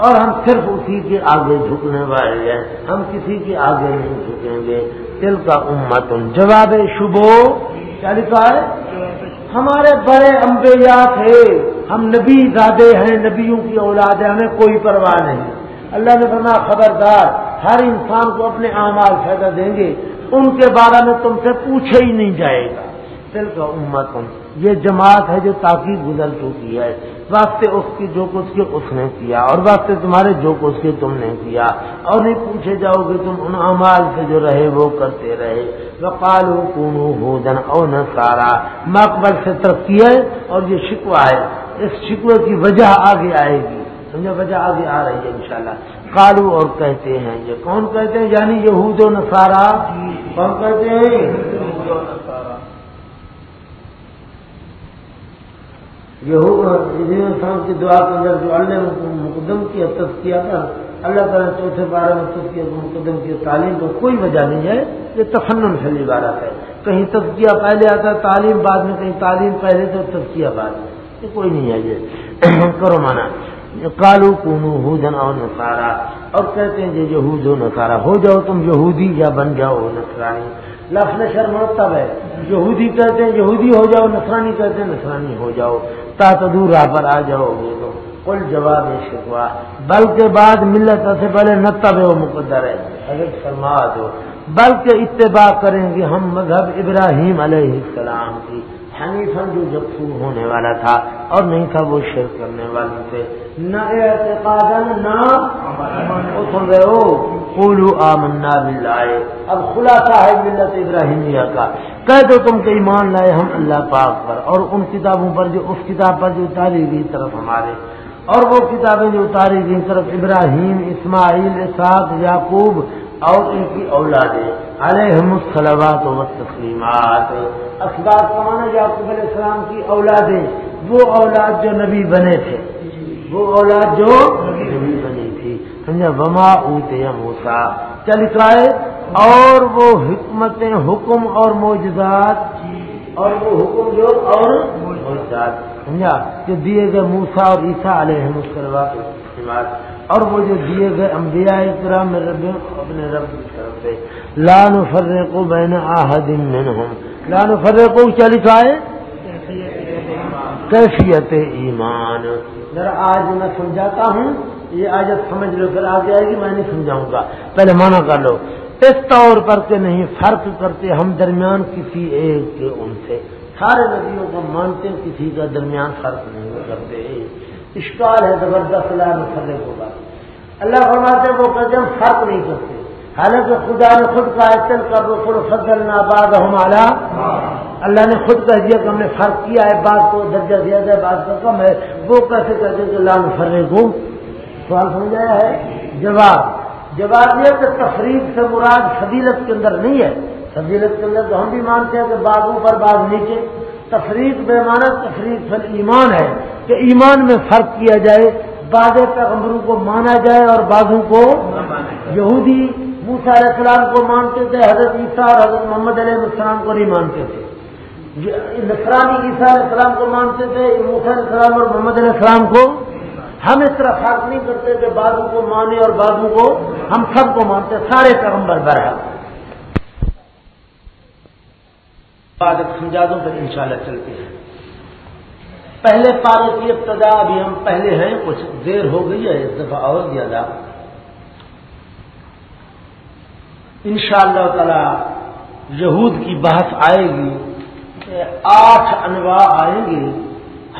اور ہم صرف اسی کے آگے جھکنے والے ہیں۔ ہم کسی کے آگے نہیں جھکیں گے۔ دل کا امت جواب شبو۔ کیا لکھا ہے؟ ہمارے بڑے امبیا تھے۔ ہم نبی زادے ہیں، نبیوں کی اولاد ہے ہمیں کوئی پرواہ نہیں۔ اللہ نے فرما خبردار، ہر انسان کو اپنے اعمال فائدہ دیں گے۔ ان کے بارے میں تم سے پوچھے ہی نہیں جائے گا۔ دل کا امت یہ جماعت ہے جو تاکہ گزر چکی ہے۔ واسطے اس کی جو کچھ کے اس نے کیا۔ اور واسطے تمہارے جو کچھ کے تم نے کیا۔ اور نہیں پوچھے جاؤ گے تم ان امال سے جو رہے، وہ کرتے رہے۔ وقالو کونو بھوجن او نہ سارا مقبل سے ترقی ہے اور یہ شکوا ہے۔ اس شکوے کی وجہ آگے آئے گی۔ سمجھا وجہ آگے آ رہی ہے انشاءاللہ۔ کالو اور کہتے ہیں، یہ کون کہتے ہیں؟ یعنی یہود و نصارہ کون کہتے ہیں؟ انسان کی دعا کے اندر جو اللہ مقدم کیا کیا تھا، اللہ تعالیٰ نے چوتھے بارے میں تذکیہ مقدم کی تعلیم کو کوئی وجہ نہیں ہے، یہ تفنن سے عبارت ہے۔ کہیں تذکیہ پہلے آتا ہے، تعلیم بعد میں، کہیں تعلیم پہلے تو تذکیہ بعد۔ میں یہ کوئی نہیں ہے یہ۔ کرو مانا۔ کالو کونو ہو جنا نسارا اور کہتے ہیں یہ یہود نسارا ہو جاؤ تم یہودی یا بن جاؤ نسرانی لفظ نشر مرتب ہے۔ یہودی کہتے ہیں یہودی ہو جاؤ نسرانی کہتے ہیں نسرانی ہو جاؤ۔ دور راہ پر آ جاؤ۔ گے تو کل جواب شکوا بلکہ بعد ملت سے پہلے نتب و مقدر ہے۔ اگر فرما دو۔ بلکہ اتباع کریں گے ہم مذہب ابراہیم علیہ السلام کی۔ حنیفن جو جب ہونے والا تھا اور نہیں تھا وہ شیر کرنے والے تھے۔ نہ اعتقاد نہ سن رہے ہو؟ پولو آمنا بلائے اب خلاصہ ہے ملت ابراہیمیہ کا۔ کہہ دو تم کہ ایمان لائے ہم اللہ پاک پر اور ان کتابوں پر جو اس کتاب پر جو اتاری گئی طرف ہمارے۔ اور وہ کتابیں جو اتاری گئی طرف ابراہیم، اسماعیل، اسحاق، یعقوب اور ان کی اولادیں، علیہم السلامات و تسلیمات اسباب کمانا یعقوب علیہ السلام کی اولادیں، وہ اولاد جو نبی بنے تھے۔ وہ اولاد جو نبی بنی تھی۔ سمجھا؟ وما اوتے موسا چل رہا ہے اور وہ حکمتیں، حکم اور موجودات اور وہ حکم جو اور سمجھا؟ کہ دیے گئے موسا اور عیسا علیہ مسکروا اور وہ جو دیے گئے انبیاء اکرام رب اپنے رب کی طرف سے لان فرے کو بین آہدین لان فرے کو کیا لکھا ہے؟ کیفیت ایمان۔ ذرا آج میں سمجھاتا ہوں، یہ آج سمجھ لو، پھر آگے آئے گی، میں نہیں سمجھاؤں گا۔ پہلے مانا کر لو۔ اس طور پر کے نہیں، فرق کرتے ہم درمیان کسی ایک کے ان سے۔ سارے ندیوں کو مانتے کسی کا درمیان فرق نہیں کرتے۔ اشکال ہے زبردست اللہ مسئلے کو اللہ فرماتے وہ کہتے ہم فرق نہیں کرتے۔ حالانکہ خدا نے خود کا چل کر وہ فضل ناباد ہمارا اللہ نے خود کہہ دیا کہ ہم نے فرق کیا ہے بات کو درجہ دیا جائے بات کا کم ہے۔ وہ کیسے کہتے کہ اللہ فرے کو سوال سمجھایا ہے؟ جواب۔ جواب یہ کہ تفریح سے مراد فضیلت کے اندر نہیں ہے۔ فضیلت کے اندر تو ہم بھی مانتے ہیں کہ بازو پر باغ نیچے۔ تفریح بے مانا تفریح فل ایمان ہے کہ ایمان میں فرق کیا جائے، بعض پیغمبروں کو مانا جائے اور بازو کو یہودی موسا علیہ السلام کو مانتے تھے، حضرت عیسیٰ اور حضرت محمد علیہ السلام کو نہیں مانتے تھے۔ نسرانی عیسیٰ علیہ السلام کو مانتے تھے موسا علیہ السلام اور محمد علیہ السلام کو ہم اس طرح فرق نہیں کرتے کہ بازو کو مانے اور بازو کو ہم سب کو مانتے، سارے پیغمبر برابر سمجھا دوں پھر انشاءاللہ چلتے ہیں۔ پہلے پارے کی ابتدا ابھی ہم پہلے ہیں، کچھ دیر ہو گئی ہے اس دفعہ اور زیادہ۔ ان شاء اللہ تعالی یہود کی بحث آئے گی، آٹھ انواع آئیں گے۔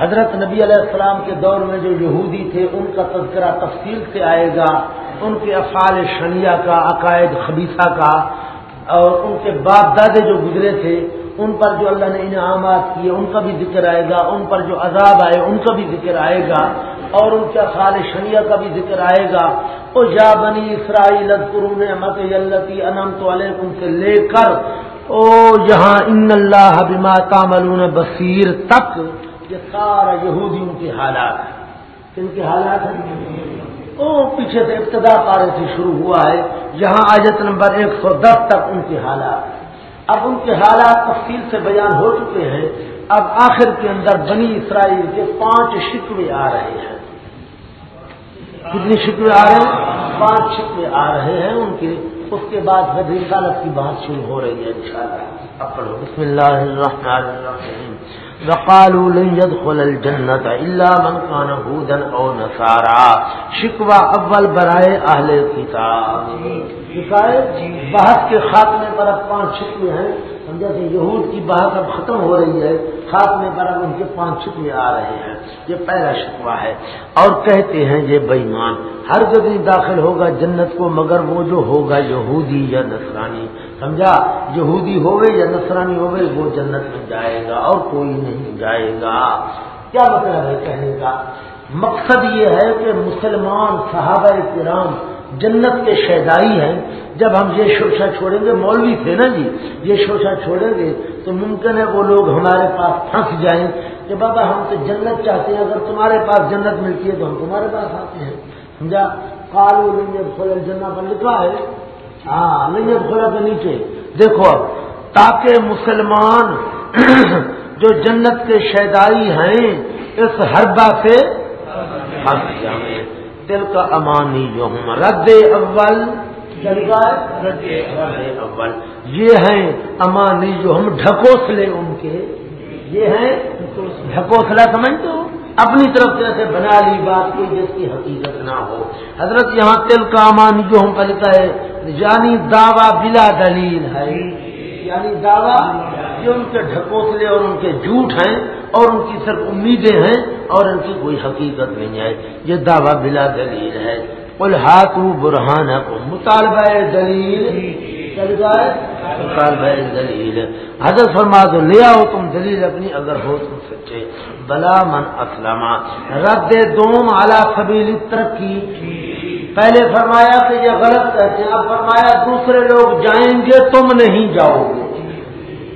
حضرت نبی علیہ السلام کے دور میں جو یہودی تھے، ان کا تذکرہ تفصیل سے آئے گا۔ ان کے افعال شنیہ کا، عقائد خبیصہ کا اور ان کے باپ دادے جو گزرے تھے ان پر جو اللہ نے انعامات کیے، ان کا بھی ذکر آئے گا، ان پر جو عذاب آئے، ان کا بھی ذکر آئے گا، اور ان کے افعال شنیہ کا بھی ذکر آئے گا۔ او جا بنی اسرائیل قرون احمد التی انمت علیکم سے لے کر، او یہاں ان اللہ بما تعملون بصیر، تک یہ سارا یہودیوں کے حالات ہیں۔ کن کے حالات ہیں؟ او پیچھے سے ابتدا پارے سے شروع ہوا ہے جہاں آجت نمبر ایک سو دس تک ان کے حالات اب ان کے حالات تفصیل سے بیان ہو چکے ہیں۔ اب آخر کے اندر بنی اسرائیل کے پانچ شکوے آ رہے ہیں۔ کتنی شکوے آ رہے ہیں؟ پانچ شکوے آ رہے ہیں۔ ان کے اس کے بعد پھر رسالت کی بات شروع ہو رہی ہے انشاءاللہ۔ اب پڑھو۔ بسم اللہ الرحمن الرحیم۔ وقالوا لن يدخل الجنة إلا من كان هودا أو نصارا۔ شکوہ اول برائے اہل کتاب۔ بحث کے خاتمے پر اب پانچ شکوے ہیں۔ جیسے یہود کی بحث اب ختم ہو رہی ہے، خاتمے پر اب ان کے پانچ شکوے آ رہے ہیں۔ یہ پہلا شکوہ ہے۔ اور کہتے ہیں یہ بےمان ہر جگہ داخل ہوگا جنت کو، مگر وہ جو ہوگا یہودی یا نصرانی۔ سمجھا؟ یہودی ہوئے یا نصرانی ہوئے، وہ جنت میں جائے گا اور کوئی نہیں جائے گا۔ کیا مطلب ہے کہنے کا؟ مقصد یہ ہے کہ مسلمان صحابہ کرام جنت کے شہدائی ہیں۔ جب ہم یہ شوشا چھوڑیں گے، مولوی تھے نا جی یہ شوشا چھوڑیں گے تو ممکن ہے وہ لوگ ہمارے پاس پھنس جائیں کہ بابا ہم تو جنت چاہتے ہیں، اگر تمہارے پاس جنت ملتی ہے تو ہم تمہارے پاس آتے ہیں۔ سمجھا؟ کالو لنگ جنت پر لکھا ہے۔ ہاں نہیں خلا کے نیچے۔ دیکھو اب، تاکہ مسلمان جو جنت کے شیدائی ہیں، اس ہربا سے دل کا امانی جو ہوں رد اول. رد اول. یہ ہیں امانی جو ہم ڈھکوسلے ان کے. یہ ہیں ڈھکوسلا سمجھ تو اپنی طرف سے ایسے بنا لی بات کی جس کی حقیقت نہ ہو. حضرت یہاں تل کا امان جو ہم لکھا ہے یعنی دعویٰ بلا دلیل ہے. یعنی دعویٰ جو ان کے ڈھکوسلے اور ان کے جھوٹ ہیں اور ان کی صرف امیدیں ہیں اور ان کی کوئی حقیقت نہیں ہے۔ یہ دعویٰ بلا دلیل ہے۔ الحاط برہان مطالبہ دلیل۔ مطالبہ دلیل۔ حضرت فرما دو لے آؤ تم دلیل اپنی اگر ہو تم سچے۔ بلا من اسلم۔ رد دوم اعلی سبیل ترقی۔ پہلے فرمایا کہ یہ غلط کہتے ہیں اب فرمایا دوسرے لوگ جائیں گے تم نہیں جاؤ گے۔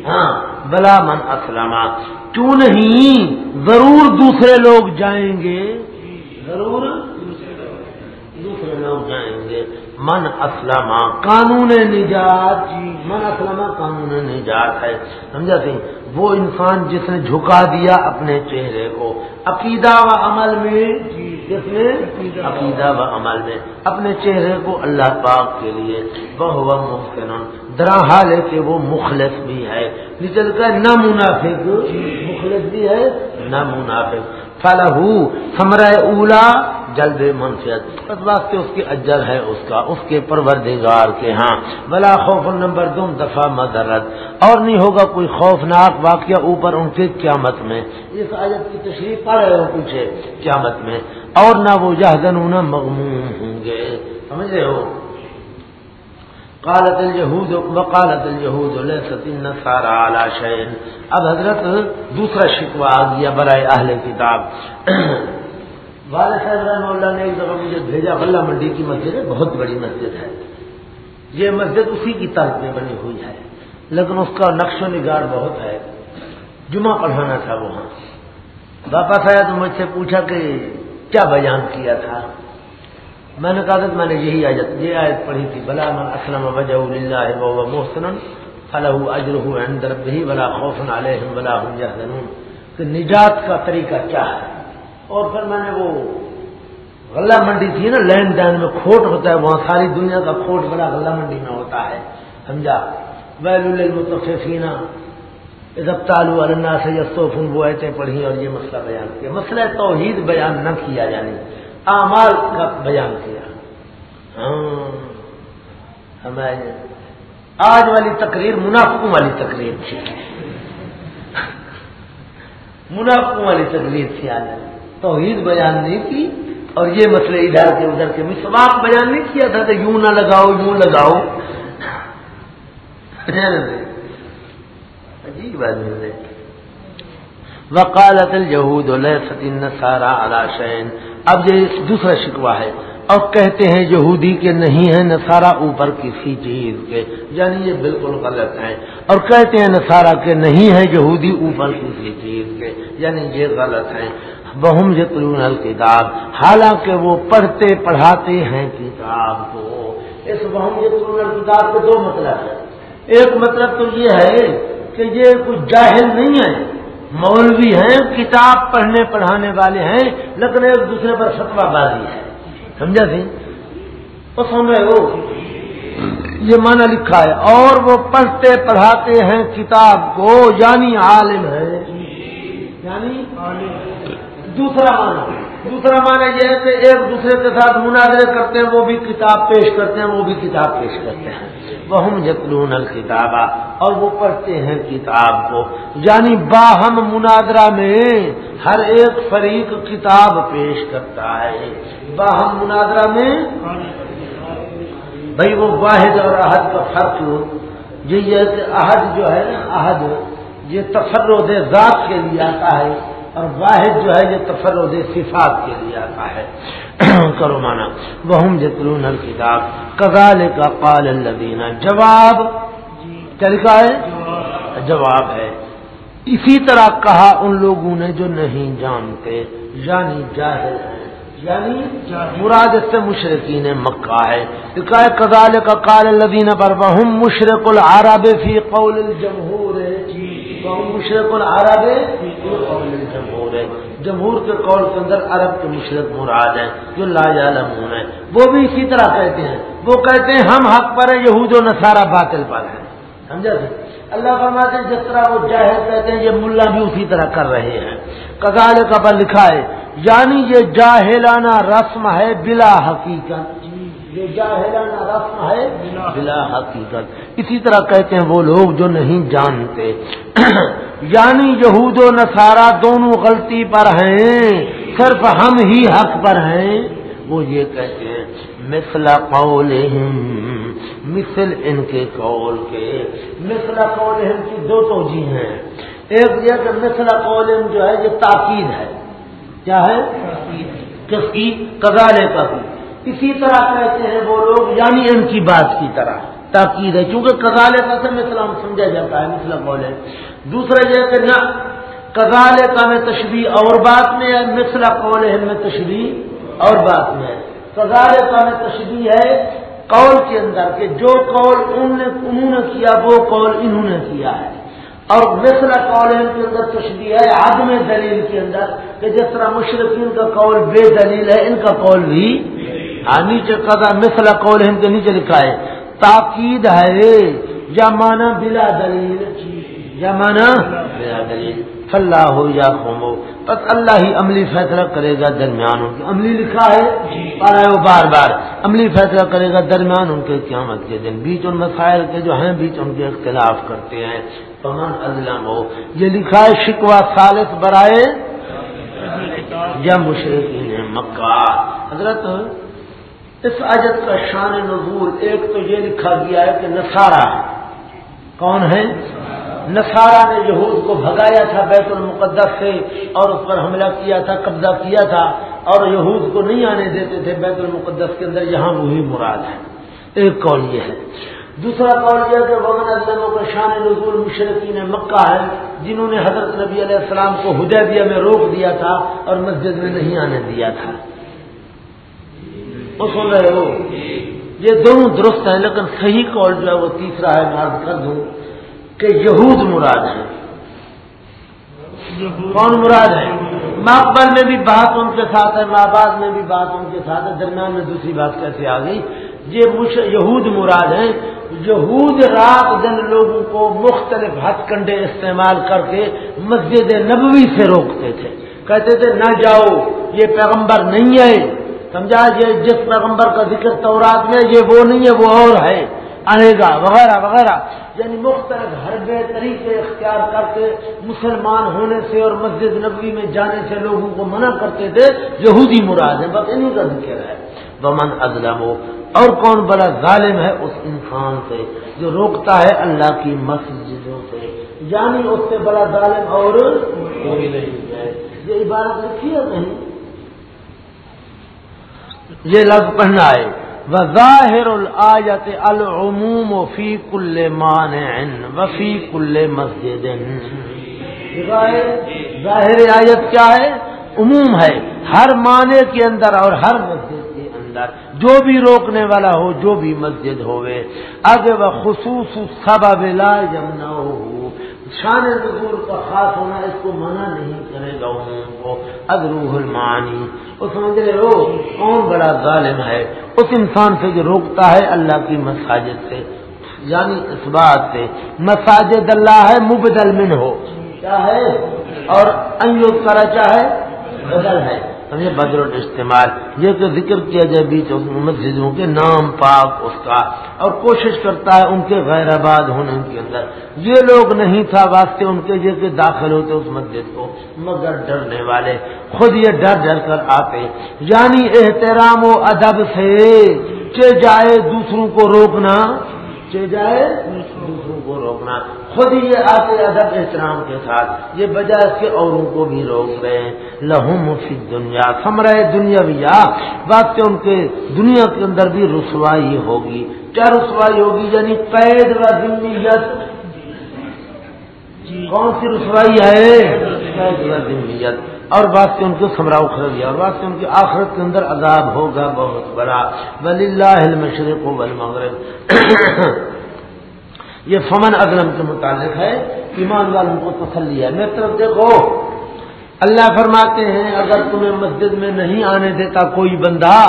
ہاں بلا من اسلم. کیوں نہیں ضرور دوسرے لوگ جائیں گے. ضرور دوسرے لوگ جائیں گے. من اسلم قانون نجات. من اسلم قانون نجات ہے. سمجھا سی وہ انسان جس نے جھکا دیا اپنے چہرے کو. عقیدہ و عمل میں. جس نے عقیدہ و عمل میں۔ اپنے چہرے کو اللہ پاک کے لیے۔ بہو ممکن درا حال ہے کہ وہ مخلص بھی ہے۔ نچل کر نہ منافق مخلص بھی ہے نہ منافق فلاح سمرہ اولا، جلد منفیت۔ اس واسطے اس کی اجر ہے اس کا، اس کے پروردگار کے ہاں۔ بلا خوف نمبر دو، دفعہ مدرت۔ اور نہیں ہوگا کوئی خوفناک واقعہ اوپر ان کے قیامت میں۔ اس آیت کی تشریح پڑھ رہے ہو پوچھے قیامت میں۔ اور نہ وہ جہدن مغموم ہوں گے۔ سمجھ رہے ہو؟ قالت الجہود وقالت الجہود لیست النصارى على شيء۔ اب حضرت دوسرا شکوہ آ گیا برائے اہل کتاب۔ والد صاحب رحمہ اللہ نے ایک دفعہ مجھے بھیجا، غلہ منڈی کی مسجد ہے، بہت بڑی مسجد ہے۔ یہ مسجد اسی کی طرف میں بنی ہوئی ہے، لیکن اس کا نقش و نگار بہت ہے۔ جمعہ پڑھانا تھا وہاں۔ واپس آیا تو مجھ سے پوچھا کہ کیا بیان کیا تھا؟ میں نے کہا کہ میں نے یہی آیت، یہ آیت پڑھی تھی، بلا من اسلم وجہ اللہ و محسن فلاح اجر اندر بھی بلا خوفن علیہم بلا کہ نجات کا طریقہ کیا ہے؟ اور پھر میں نے وہ غلہ منڈی تھی نا، لین دین میں کھوٹ ہوتا ہے، وہاں ساری دنیا کا کھوٹ بڑا غلہ منڈی میں ہوتا ہے، سمجھا؟ ویل المتفینا ادب تالو اللہ سے یستوفن وہ پڑھی اور یہ مسئلہ بیان کیا۔ مسئلہ توحید بیان نہ کیا یعنی اعمال کا بیان کیا۔ ہاں۔ ہمیں آج والی تقریر منافقوں والی تقریر تھی۔ منافقوں والی تقریر تھی آج۔ توحید بیان نہیں کی اور یہ مسئلے ادھر کے ادھر کے مسواق بیان نہیں کیا تھا کہ یوں نہ لگاؤ، یوں لگاؤ۔ عجیب بات وکالت الجہود سارا علاشین اب یہ دوسرا شکوہ ہے. اور کہتے ہیں یہودی کے نہیں ہے نسارا اوپر کسی چیز کے. یعنی یہ بالکل غلط ہے اور کہتے ہیں نسارا کے نہیں ہے یہودی اوپر کسی چیز کے. یعنی یہ غلط ہے بہم یتلون الکتاب حالانکہ وہ پڑھتے پڑھاتے ہیں کتاب کو. اس بہم یتلون الکتاب کے دو مطلب ہے ایک مطلب تو یہ ہے کہ یہ کچھ جاہل نہیں ہے۔ مولوی ہیں، کتاب پڑھنے پڑھانے والے ہیں، لیکن ایک دوسرے پر فتوا بازی ہے۔ سمجھا سی؟ وہ سن رہے ہو۔ یہ مانا لکھا ہے، اور وہ پڑھتے پڑھاتے ہیں کتاب کو یعنی عالم ہے۔ یعنی دوسرا معنی دوسرا معنی یہ ہے کہ ایک دوسرے کے ساتھ مناظرے کرتے ہیں، وہ بھی کتاب پیش کرتے ہیں، وہ بھی کتاب پیش کرتے ہیں۔ وہ ہم جتلون الکتابہ اور وہ پڑھتے ہیں کتاب کو۔ یعنی باہم مناظرہ میں ہر ایک فریق کتاب پیش کرتا ہے۔ باہم مناظرہ میں بھائی وہ واحد اور عہد کا فرق یہ کہ عہد جو ہے نا عہد یہ تفرد ذات کے لیے آتا ہے۔ اور واحد جو ہے یہ تفرد صفات کے لیے آتا ہے۔ کرو مانا وہ جتلون کتاب کزال کا قال الدینہ جواب۔ کیا لکھا ہے؟ جواب ہے۔ اسی طرح کہا ان لوگوں نے جو نہیں جانتے یعنی جاہل ہیں۔ یعنی مراد سے مشرقین مکہ ہے۔ کزال کا قال الدینہ پر بہم مشرق العرب فی قول الجمہور مشرق العرب جمہور ہے۔ جمہور کے قول کے اندر عرب کے مشرق مراد ہیں، جو لا جالمون ہیں۔ وہ بھی اسی طرح کہتے ہیں۔ وہ کہتے ہیں ہم حق پر ہیں، یہود و نصارہ باطل پر ہیں۔ سمجھا سی اللہ فرماتے ہیں، جس طرح وہ جاہر کہتے ہیں، یہ ملا بھی اسی طرح کر رہے ہیں۔ کگال کا لکھا ہے یعنی یہ جاہلانہ رسم ہے بلا حقیقت۔ یہ جاہلانہ رسم ہے، بلا حقیقت اسی طرح کہتے ہیں وہ لوگ جو نہیں جانتے۔ یعنی یہود و نصارہ دونوں غلطی پر ہیں، صرف ہم ہی حق پر ہیں۔ وہ یہ کہتے ہیں، مثل قول مثل ان کے قول کے۔ مثل قول کی دو توجہ ہیں۔ ایک یہ کہ مثل قول جو ہے، یہ تاکید ہے۔ کیا ہے؟ کس کی کزالے کا بھی اسی طرح کہتے ہیں وہ لوگ یعنی ان کی بات کی طرح۔ تاکید ہے کیونکہ کزال کا میں اسلام سمجھا جاتا ہے، مسلم بولے۔ دوسرا یہ کہ نہ کزال کا میں تشریح اور بات میں ہے مسلا قول ہے میں تشریح اور بات میں ہے۔ کزال کا میں تشریح ہے قول کے اندر کہ جو قول انہوں نے کیا، وہ قول انہوں نے کیا ہے۔ اور مثل قول کے اندر تشریح ہے، عدم دلیل کے اندر کہ جس طرح مشرقین کا قول بے دلیل ہے، ان کا قول بھی ہاں نیچے قدا مثلا قول ہند کے نیچے لکھا ہے، تاکید ہے، یا مانا بلا دلیل یا مانا بلا دلیل۔ فلاح ہو یا قومو بس اللہ ہی عملی فیصلہ کرے گا درمیان ان کے۔ عملی لکھا ہے، پڑھا ہے وہ بار بار۔ عملی فیصلہ کرے گا درمیان ان کے قیامت کے دن۔ بیچ ان مسائل کے جو ہیں، بیچ ان کے اختلاف کرتے ہیں۔ پمن ازلم ہو۔ یہ لکھا ہے شکوا سالس برائے یا مشرقین مکہ۔ حضرت اس عجت کا شان نزول، ایک تو یہ لکھا گیا ہے کہ نسارا کون ہے؟ نسارا نے یہود کو بھگایا تھا بیت المقدس سے اور اس پر حملہ کیا تھا، قبضہ کیا تھا اور یہود کو نہیں آنے دیتے تھے بیت المقدس کے اندر، یہاں وہی مراد ہے۔ ایک قول یہ ہے۔ دوسرا قول یہ ہے کہ ومن ازلموں کا شان نزول مشرقین مکہ ہے، جنہوں نے حضرت نبی علیہ السلام کو ہدیبیہ میں روک دیا تھا اور مسجد میں نہیں آنے دیا تھا۔ وہ سن رہے ہو۔ یہ دونوں درست ہیں، لیکن صحیح کال جو ہے وہ تیسرا ہے، میں عرض کر دوں کہ یہود مراد ہے کون مراد ہے مقبل میں بھی بات ان کے ساتھ ہے، ماباد میں بھی بات ان کے ساتھ ہے۔ درمیان میں دوسری بات کیسے آ گئی یہ یہود مراد ہیں۔ یہود رات دن لوگوں کو مختلف ہتھ کنڈے استعمال کر کے مسجد نبوی سے روکتے تھے۔ کہتے تھے، نہ جاؤ، یہ پیغمبر نہیں ہے سمجھا؟ یہ جس پیغمبر کا ذکر تورات میں یہ وہ نہیں ہے، وہ اور ہے آئے وغیرہ وغیرہ۔ یعنی مختلف ہر طریقے اختیار کر کے مسلمان ہونے سے اور مسجد نبوی میں جانے سے لوگوں کو منع کرتے تھے، یہودی مراد ہے بس انہیں کا ذکر ہے۔ بمن ازلم اور کون بڑا ظالم ہے اس انسان سے جو روکتا ہے اللہ کی مسجدوں سے۔ یعنی اس سے بڑا ظالم اور کوئی نہیں ہے۔ یہ عبارت لکھی ہے نہیں یہ لفظ پڑھنا ہے۔ وظاہر الآیت العموم فی کل مان وفی کل مسجد۔ ظاہر آیت کیا ہے؟ عموم ہے۔ ہر معنی کے اندر اور ہر مسجد کے اندر۔ جو بھی روکنے والا ہو، جو بھی مسجد ہوئے۔ اگر وہ خصوص سبب لا جمنا ہو شان نزول کا خاص ہونا اس کو منع نہیں کرے گا ان کو۔ ادروح المعانی۔ وہ سمجھ رہے ہو؟ کون بڑا ظالم ہے؟ اس انسان سے جو روکتا ہے اللہ کی مساجد سے۔ یعنی اس بات سے۔ مساجد اللہ ہے، مبدل من ہو۔ کیا ہے؟ اور انجوز کرا چاہے بدل ہے۔ سمجھے بدر استعمال یہ کہ ذکر کیا جائے بیچ مسجدوں کے نام پاک اس کا۔ اور کوشش کرتا ہے ان کے غیر آباد ہونے کے اندر۔ یہ لوگ نہیں تھا واسطے ان کے یہ کہ داخل ہوتے اس مسجد کو، مگر ڈرنے والے۔ خود یہ ڈر ڈر کر آتے۔ یعنی احترام و ادب سے چ جائے دوسروں کو روکنا۔ چ جائے دوسروں کو روکنا۔ خود ہی یہ آتے ادب احترام کے ساتھ۔ یہ بجائے کے اوروں کو بھی روک رہے ہیں۔ لہو مفید دنیا رہے دنیا بھی بات ان کے دنیا کے اندر بھی رسوائی ہوگی۔ کیا رسوائی ہوگی؟ یعنی قید و ذمیت۔ کون سی رسوائی ہے؟ قید و ذمیت۔ اور بات سے ان کو سمراؤ کر دیا، اور بات سے ان کی آخرت کے اندر عذاب ہوگا بہت بڑا۔ ولی اللہ مشرق و بل مغرب یہ فمن ادرم کے متعلق ہے، ایمان والوں کو تسلی ہے۔ میری طرف دیکھو، اللہ فرماتے ہیں، اگر تمہیں مسجد میں نہیں آنے دیتا کوئی بندہ،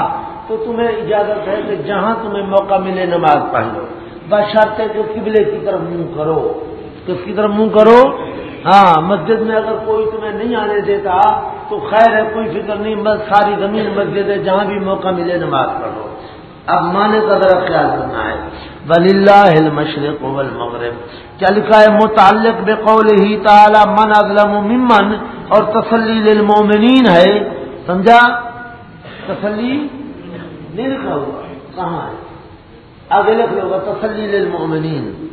تو تمہیں اجازت ہے کہ جہاں تمہیں موقع ملے نماز پڑھ لو۔ بس ہے کہ قبلے کی طرف منہ کرو۔ کس کی طرف منہ کرو؟ ہاں مسجد میں اگر کوئی تمہیں نہیں آنے دیتا، تو خیر ہے، کوئی فکر نہیں ساری زمین مسجد ہے، جہاں بھی موقع ملے نماز پڑھو۔ اب مانے کا ذرا خیال کرنا ہے۔ ولی اللہ مشرق مغرب کیا لکھا ہے؟ متعلق بے قول ہی تعالی، من اظلم ممن، اور تسلی للمومنین ہے۔ سمجھا؟ تسلی نہیں لکھا ہوگا کہاں ہے؟ آگے لکھ لو گا تسلی للمومنین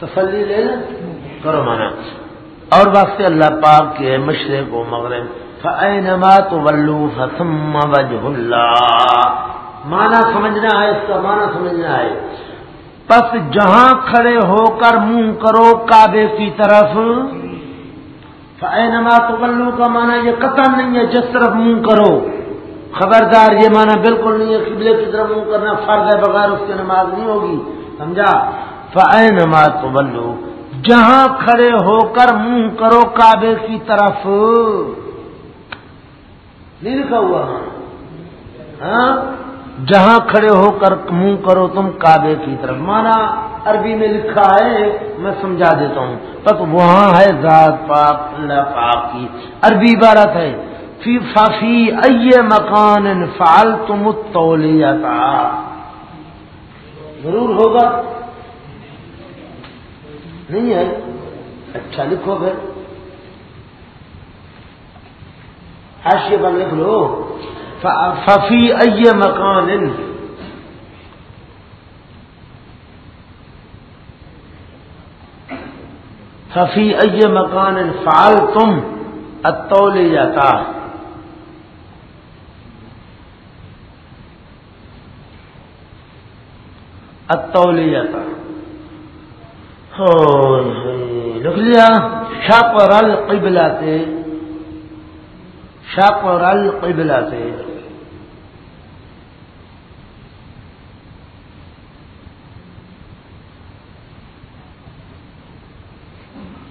تسلی لے کرو مانا۔ اور واسطے اللہ پاک کے مشرق و مغرب فینما تو ولو فسم وجہ اللہ مانا سمجھنا ہے اس کا مانا سمجھنا ہے۔ پس جہاں کھڑے ہو کر منہ کرو کعبے کی طرف۔ تو ولو کا مانا یہ قطع نہیں ہے جس طرف منہ کرو۔ خبردار یہ مانا بالکل نہیں ہے قبلے کی طرف منہ کرنا فرض ہے بغیر اس کے نماز نہیں ہوگی۔ سمجھا؟ فائے نماز بلو جہاں کھڑے ہو کر منہ کرو کعبے کی طرف۔ نہیں لکھا ہوا ہاں؟, ہاں؟ جہاں کھڑے ہو کر منہ کرو تم کعبے کی طرف۔ مانا عربی میں لکھا ہے، میں سمجھا دیتا ہوں۔ بس وہاں ہے ذات پاک، اللہ پاک کی۔ عربی عبارت ہے۔ فی فافی اے مکان فال تم جاتا ضرور ہوگا۔ نہیں ہے اچھا لکھو پھر۔ حاشیے پر لکھ لو۔ ففی اے مکان ففی اے مکان فال تم اتولے جاتا اتولے جاتا لکھ لیا۔ شاپ اور القبلہ سے۔ شاپ اور القبلہ سے۔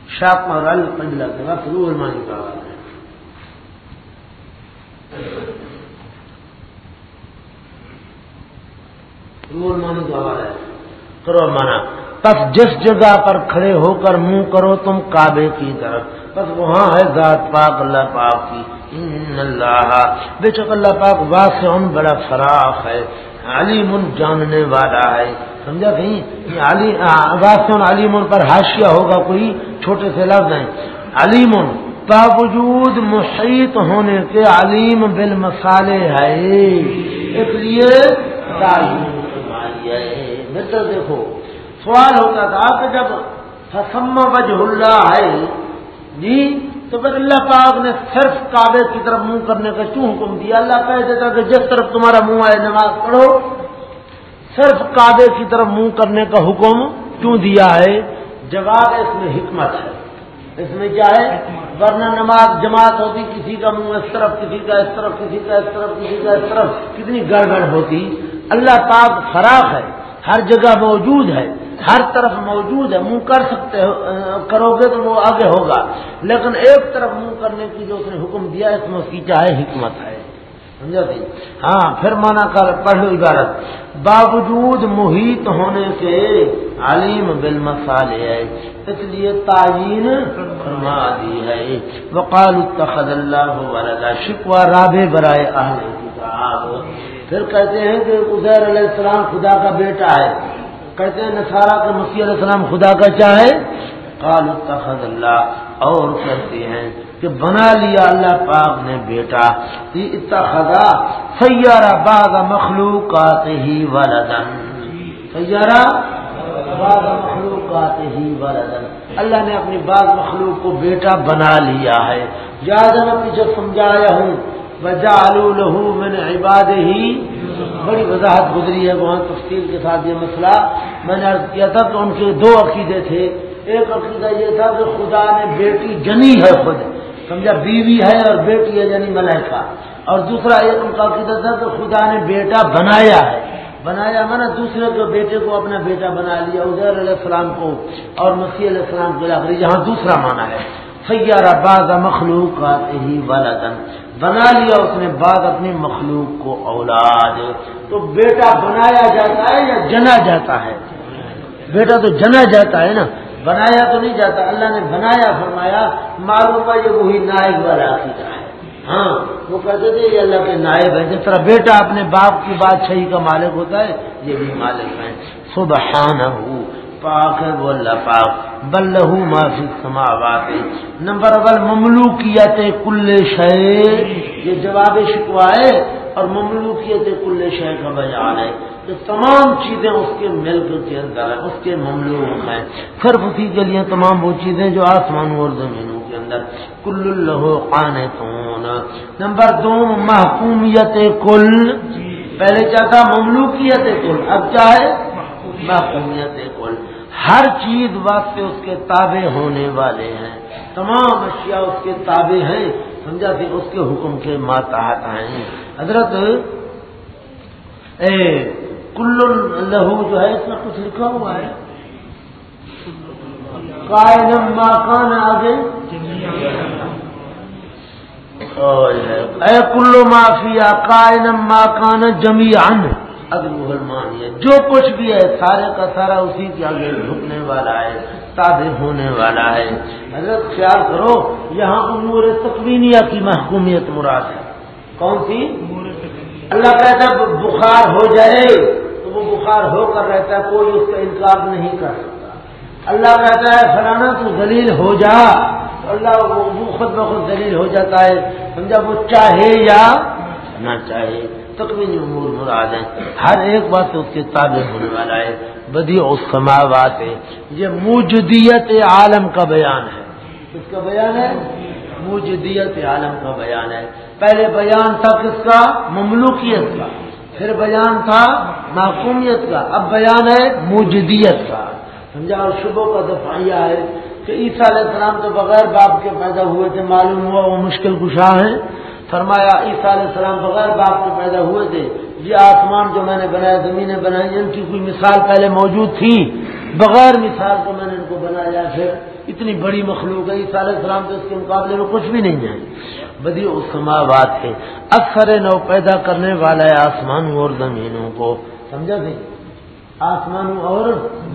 شاپ اور القبلہ سے۔ بس روح المانی کا ہے روح کا حوالہ ہے۔ کرو مانا۔ بس جس جگہ پر کھڑے ہو کر منہ کرو تم کعبے کی طرف۔ بس وہاں ہے ذات پاک اللہ پاک کی۔ ان اللہ۔ بے شک اللہ پاک واسع بڑا فراخ ہے۔ علیم جاننے والا ہے۔ سمجھا کہیں واسع علیم پر حاشیہ ہوگا کوئی چھوٹے سے لفظ ہیں علیم باوجود محیط ہونے کے علیم بل مسالے ہے۔ اس لیے دیکھو۔ سوال ہوتا تھا کہ جب حسم وجہ اللہ ہے جی تو پھر اللہ پاک نے صرف کعبے کی طرف منہ کرنے کا کیوں حکم دیا؟ اللہ کہہ دیتا کہ جس طرف تمہارا منہ آئے نماز پڑھو، صرف کعبے کی طرف منہ کرنے کا حکم کیوں دیا ہے؟ جواب اس میں حکمت ہے۔ اس میں کیا ہے؟ ورنہ نماز جماعت ہوتی، کسی کا منہ اس طرف، کسی کا اس طرف، کسی کا اس طرف، کسی کا اس طرف، کتنی گڑبڑ ہوتی۔ اللہ پاک فراق ہے، ہر جگہ موجود ہے۔ ہر طرف موجود ہے، منہ کر سکتے کرو گے تو وہ آگے ہوگا۔ لیکن ایک طرف منہ کرنے کی جو اس نے حکم دیا، اس میں اس کی چاہے حکمت ہے۔ سمجھا سی ہاں پھر مانا کر پڑھو عبارت۔ باوجود محیط ہونے سے علیم بل مسالے ہے۔ اس لیے تعین فرما دی ہے۔ وقال اتخذ اللہ شکوا رابے برائے اہل کتاب۔ پھر کہتے ہیں کہ عزیر علیہ السلام خدا کا بیٹا ہے۔ کہتے ہیں نسارا کے مسیح علیہ السلام خدا کا چاہے قال اتخذ اللہ۔ اور کہتے ہیں کہ بنا لیا اللہ پاک نے بیٹا۔ اتخذا سیارہ باغ مخلوقات ہی ولدن سیارہ باغ مخلوقات ہی ولدن اللہ نے اپنی باغ مخلوق کو بیٹا بنا لیا ہے۔ یاد میں پیچھے سمجھایا ہوں لہو میں نے عباد ہی بڑی وضاحت گزری ہے وہاں تفصیل کے ساتھ یہ مسئلہ. میں نے عرض کیا تھا کہ ان کے دو عقیدے تھے. ایک عقیدہ یہ تھا کہ خدا نے بیٹی جنی ہے خود. سمجھا؟ بیوی ہے اور بیٹی ہے جنی ملائکہ. اور دوسرا ایک ان کا عقیدہ تھا کہ خدا نے بیٹا بنایا ہے. بنایا میں نے دوسرے کے بیٹے کو اپنا بیٹا بنا لیا، عزیر علیہ السلام کو اور مسیح علیہ السلام کو یہاں دوسرا مانا ہے. سیارہ باز مخلوق ہی والا بنا لیا اس نے بعد اپنی مخلوق کو اولاد۔ تو بیٹا بنایا جاتا ہے یا جنا جاتا ہے؟ بیٹا تو جنا جاتا ہے نا۔ بنایا تو نہیں جاتا، اللہ نے بنایا، فرمایا معلوم ہے یہ وہی نائب والا عقیدہ ہے۔ ہاں وہ کہتے تھے، یہ اللہ کے نائب ہے جس طرح بیٹا اپنے باپ کی بادشاہی کا مالک ہوتا ہے، یہ بھی مالک ہے سبحانہ۔ پاک ہے، وہ اللہ پاک بل لہو معافی سماوات نمبر اول، مملوکیت کل شے یہ جواب شکوائے اور مملوکیت کل شے کا بیان ہے کہ تمام چیزیں اس کے ملک کے اندر ہیں، اس کے مملوک ہیں۔ پھر اسی کے لیے تمام وہ چیزیں جو آسمانوں اور زمینوں کے اندر۔ کل اللہ قان نمبر دو، محکومیت کل۔ پہلے کیا تھا؟ مملوکیت کل۔ اب کیا ہے؟ محکومیت کل۔ ہر چیز واسطے اس کے تابع ہونے والے ہیں۔ تمام اشیاء اس کے تابع ہیں۔ سمجھا کہ اس کے حکم کے ماتحت ہیں۔ حضرت، اے، کل لہو جو ہے، اس میں کچھ لکھا ہوا ہے۔ کائنم ماکان آگے۔ اے کلو معافیا کائنم ماکان جمی اگر مسلمان ہے جو کچھ بھی ہے، سارے کا سارا اسی کے آگے جھکنے والا ہے تابع ہونے والا ہے۔ حضرت خیال کرو، یہاں امور تقوینیہ کی محکومیت مراد ہے۔ کون سی؟ اللہ کہتا ہے، بخار ہو جائے تو وہ بخار ہو کر رہتا ہے، کوئی اس کا انکار نہیں کر سکتا۔ اللہ کہتا ہے، فلانا تو دلیل ہو جا۔ اللہ وہ خود بخود دلیل ہو جاتا ہے۔ سمجھا وہ چاہے یا نہ چاہے تقوین امور مراد ہیں۔ ہر ایک بات اس کے تابع ہونے والا ہے۔ بدی اس سماوات ہے یہ موجودیت عالم کا بیان ہے۔ کس کا بیان ہے؟ موجودیت عالم کا بیان ہے۔ پہلے بیان تھا کس کا؟ مملوکیت کا۔ پھر بیان تھا معقومیت کا۔ اب بیان ہے موجودیت کا۔ سمجھا؟ اور شبوں کا دفاعیہ ہے کہ عیسیٰ علیہ السلام تو بغیر باپ کے پیدا ہوئے تھے، معلوم ہوا وہ مشکل کشاں ہیں۔ فرمایا، عیسیٰ علیہ السلام بغیر باپ کے پیدا ہوئے تھے، یہ آسمان جو میں نے بنایا، زمینیں بنائی، ان کی کوئی مثال پہلے موجود تھی۔ بغیر مثال کو میں نے ان کو بنایا، پھر اتنی بڑی مخلوق ہے، عیسیٰ علیہ السلام تو اس کے مقابلے میں کچھ بھی نہیں ہے۔ بدی اسما بات ہے، اکثر نو پیدا کرنے والا ہے آسمانوں اور زمینوں کو۔ سمجھا نہیں آسمانوں اور